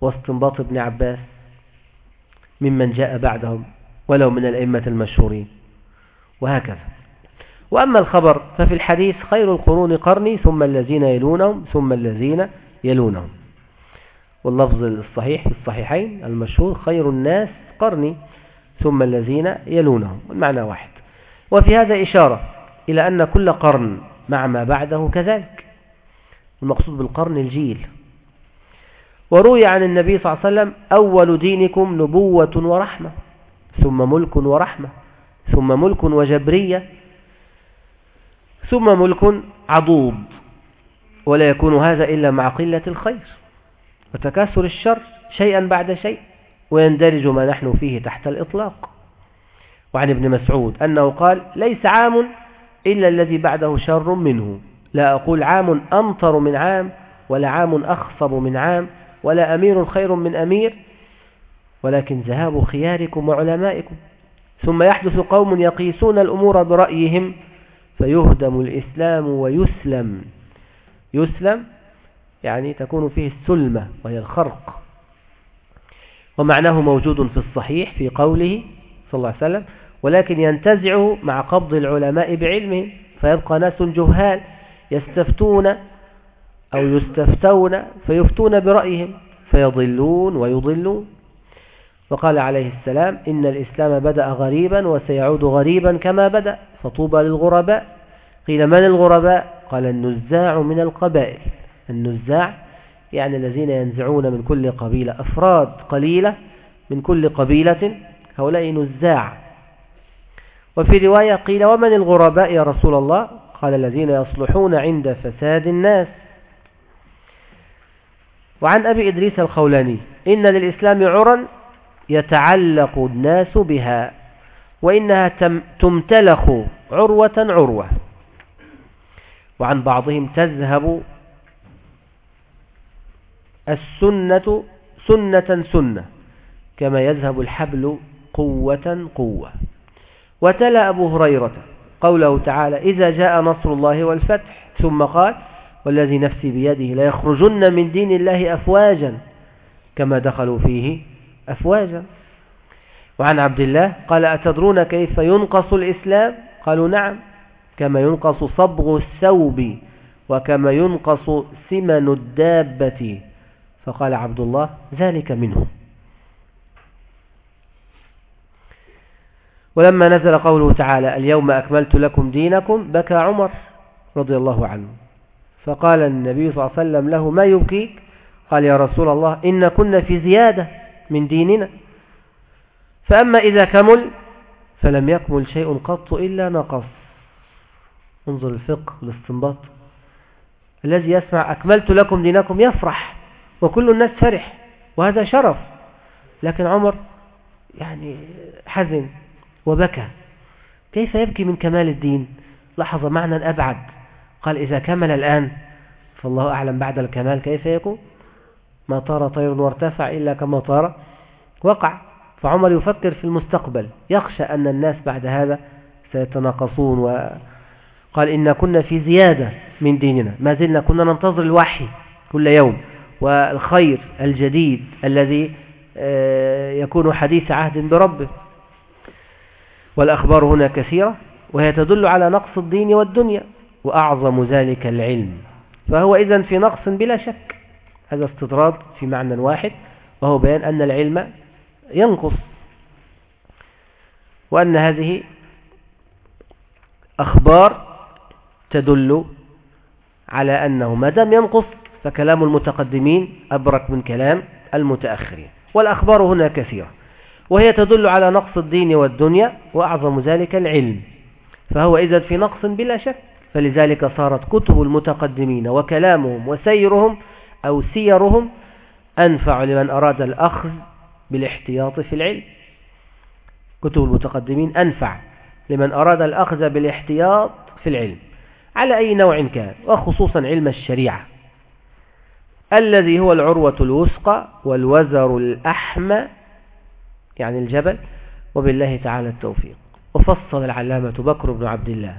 واستنباط ابن عباس ممن جاء بعدهم ولو من الأئمة المشهورين؟ وهكذا. وأما الخبر ففي الحديث خير القرون قرني ثم الذين يلونهم ثم الذين يلونهم. واللفظ الصحيح في الصحيحين المشهور خير الناس قرني ثم الذين يلونهم المعنى واحد. وفي هذا إشارة إلى أن كل قرن مع ما بعده كذلك المقصود بالقرن الجيل. وروي عن النبي صلى الله عليه وسلم أول دينكم نبوة ورحمة ثم ملك ورحمة ثم ملك وجبرية ثم ملك عضوض ولا يكون هذا إلا مع قلة الخير وتكاثر الشر شيئا بعد شيء ويندرج ما نحن فيه تحت الإطلاق. وعن ابن مسعود أنه قال ليس عام إلا الذي بعده شر منه. لا أقول عام أمطر من عام ولا عام أخصب من عام ولا أمير خير من أمير ولكن ذهاب خياركم وعلمائكم. ثم يحدث قوم يقيسون الأمور برأيهم فيهدم الإسلام ويسلم. يسلم يعني تكون فيه السلمة وهي الخرق. ومعناه موجود في الصحيح في قوله صلى الله عليه وسلم ولكن ينتزع مع قبض العلماء بعلمهم فيبقى ناس جهال يستفتون أو يستفتون فيفتون برأيهم فيضلون ويضلون. وقال عليه السلام إن الإسلام بدأ غريبا وسيعود غريبا كما بدأ فطوبى للغرباء. قيل من الغرباء؟ قال النزاع من القبائل. النزاع يعني الذين ينزعون من كل قبيلة أفراد قليلة من كل قبيلة هؤلاء نزاع. وفي رواية قيل ومن الغرباء يا رسول الله؟ قال الذين يصلحون عند فساد الناس. وعن أبي إدريس الخولاني إن للإسلام عرا يتعلق الناس بها وإنها تمتلخ عروة عروة. وعن بعضهم تذهب السنة سنة سنة كما يذهب الحبل قوة قوة. وتلا أبو هريرة قوله تعالى إذا جاء نصر الله والفتح ثم قال والذي نفسي بيده لا يخرجن من دين الله أفواجا كما دخلوا فيه أفواجا. وعن عبد الله قال أتدرون كيف ينقص الإسلام؟ قالوا نعم. كما ينقص صبغ الثوب وكما ينقص سمن الدابة. فقال عبد الله ذلك منه. ولما نزل قوله تعالى اليوم أكملت لكم دينكم بكى عمر رضي الله عنه. فقال النبي صلى الله عليه وسلم له ما يبكيك؟ قال يا رسول الله إن كنا في زيادة. من ديننا. فأما إذا كمل فلم يكمل شيء قط إلا نقص. انظر الفقه الاستنباط. الذي يسمع أكملت لكم دينكم يفرح وكل الناس فرح وهذا شرف. لكن عمر يعني حزن وبكى. كيف يبكي من كمال الدين؟ لاحظ معنى أبعد. قال إذا كمل الآن فالله أعلم بعد الكمال كيف يكون. ما طار طير وارتفع إلا كما طار. وقع فعمر يفكر في المستقبل. يخشى أن الناس بعد هذا سيتناقصون وقال إن كنا في زيادة من ديننا. ما زلنا كنا ننتظر الوحي كل يوم. والخير الجديد الذي آه، يكون حديث عهد بربه. والأخبار هنا كثيرة وهي تدل على نقص الدين والدنيا وأعظم ذلك العلم. فهو إذن في نقص بلا شك. هذا استطراد في معنى واحد وهو بيان أن العلم ينقص وأن هذه أخبار تدل على أنه ما دام ينقص فكلام المتقدمين أبرك من كلام المتأخرين. والأخبار هنا كثيرة وهي تدل على نقص الدين والدنيا وأعظم ذلك العلم. فهو إذا في نقص بلا شك فلذلك صارت كتب المتقدمين وكلامهم وسيرهم أو سيرهم أنفع لمن أراد الأخذ بالاحتياط في العلم. كتب المتقدمين أنفع لمن أراد الأخذ بالاحتياط في العلم. على أي نوع كان؟ وخصوصا علم الشريعة. الذي هو العروة الوثقى والوزر الأحمى يعني الجبل وبالله تعالى التوفيق. وفصل العلامة بكر بن عبد الله.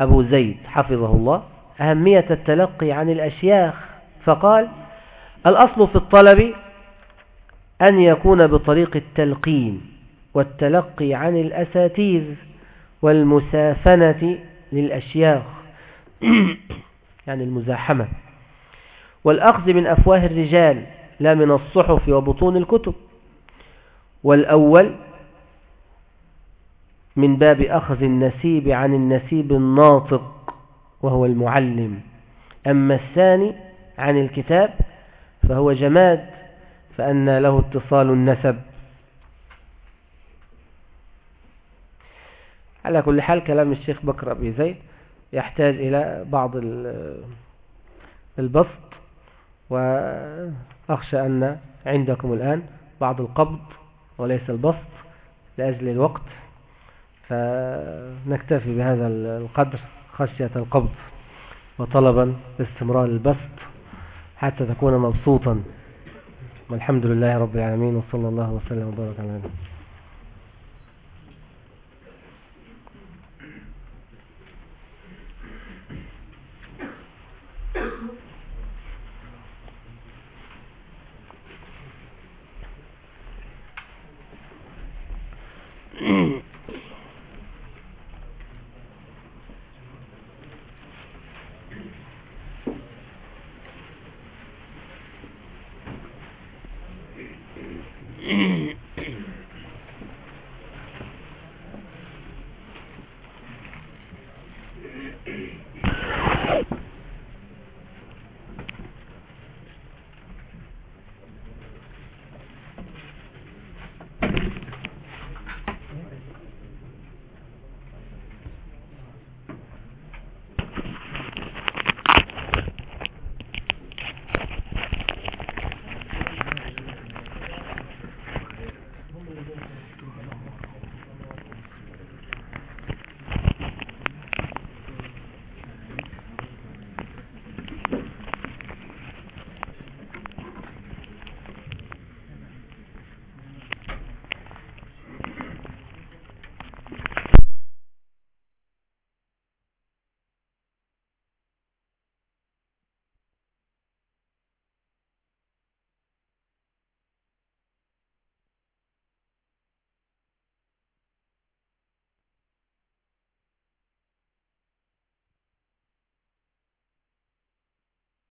أبو زيد حفظه الله. أهمية التلقي عن الأشياخ فقال الأصل في الطلب أن يكون بطريق التلقين والتلقي عن الأساتيذ والمسافنة للأشياخ [clears throat] يعني المزاحمة. والأخذ من أفواه الرجال لا من الصحف وبطون الكتب. والأول من باب أخذ النسيب عن النسيب الناطق وهو المعلم. أما الثاني عن الكتاب فهو جماد فأن له اتصال النسب. على كل حال كلام الشيخ بكر أبي زيد يحتاج إلى بعض البسط وأخشى أن عندكم الآن بعض القبض وليس البسط لأجل الوقت فنكتفي بهذا القدر خشية القبض وطلبا باستمرار البسط. حتى تكون مبسوطا. والحمد لله رب العالمين وصلى الله وسلم وبارك على نبينا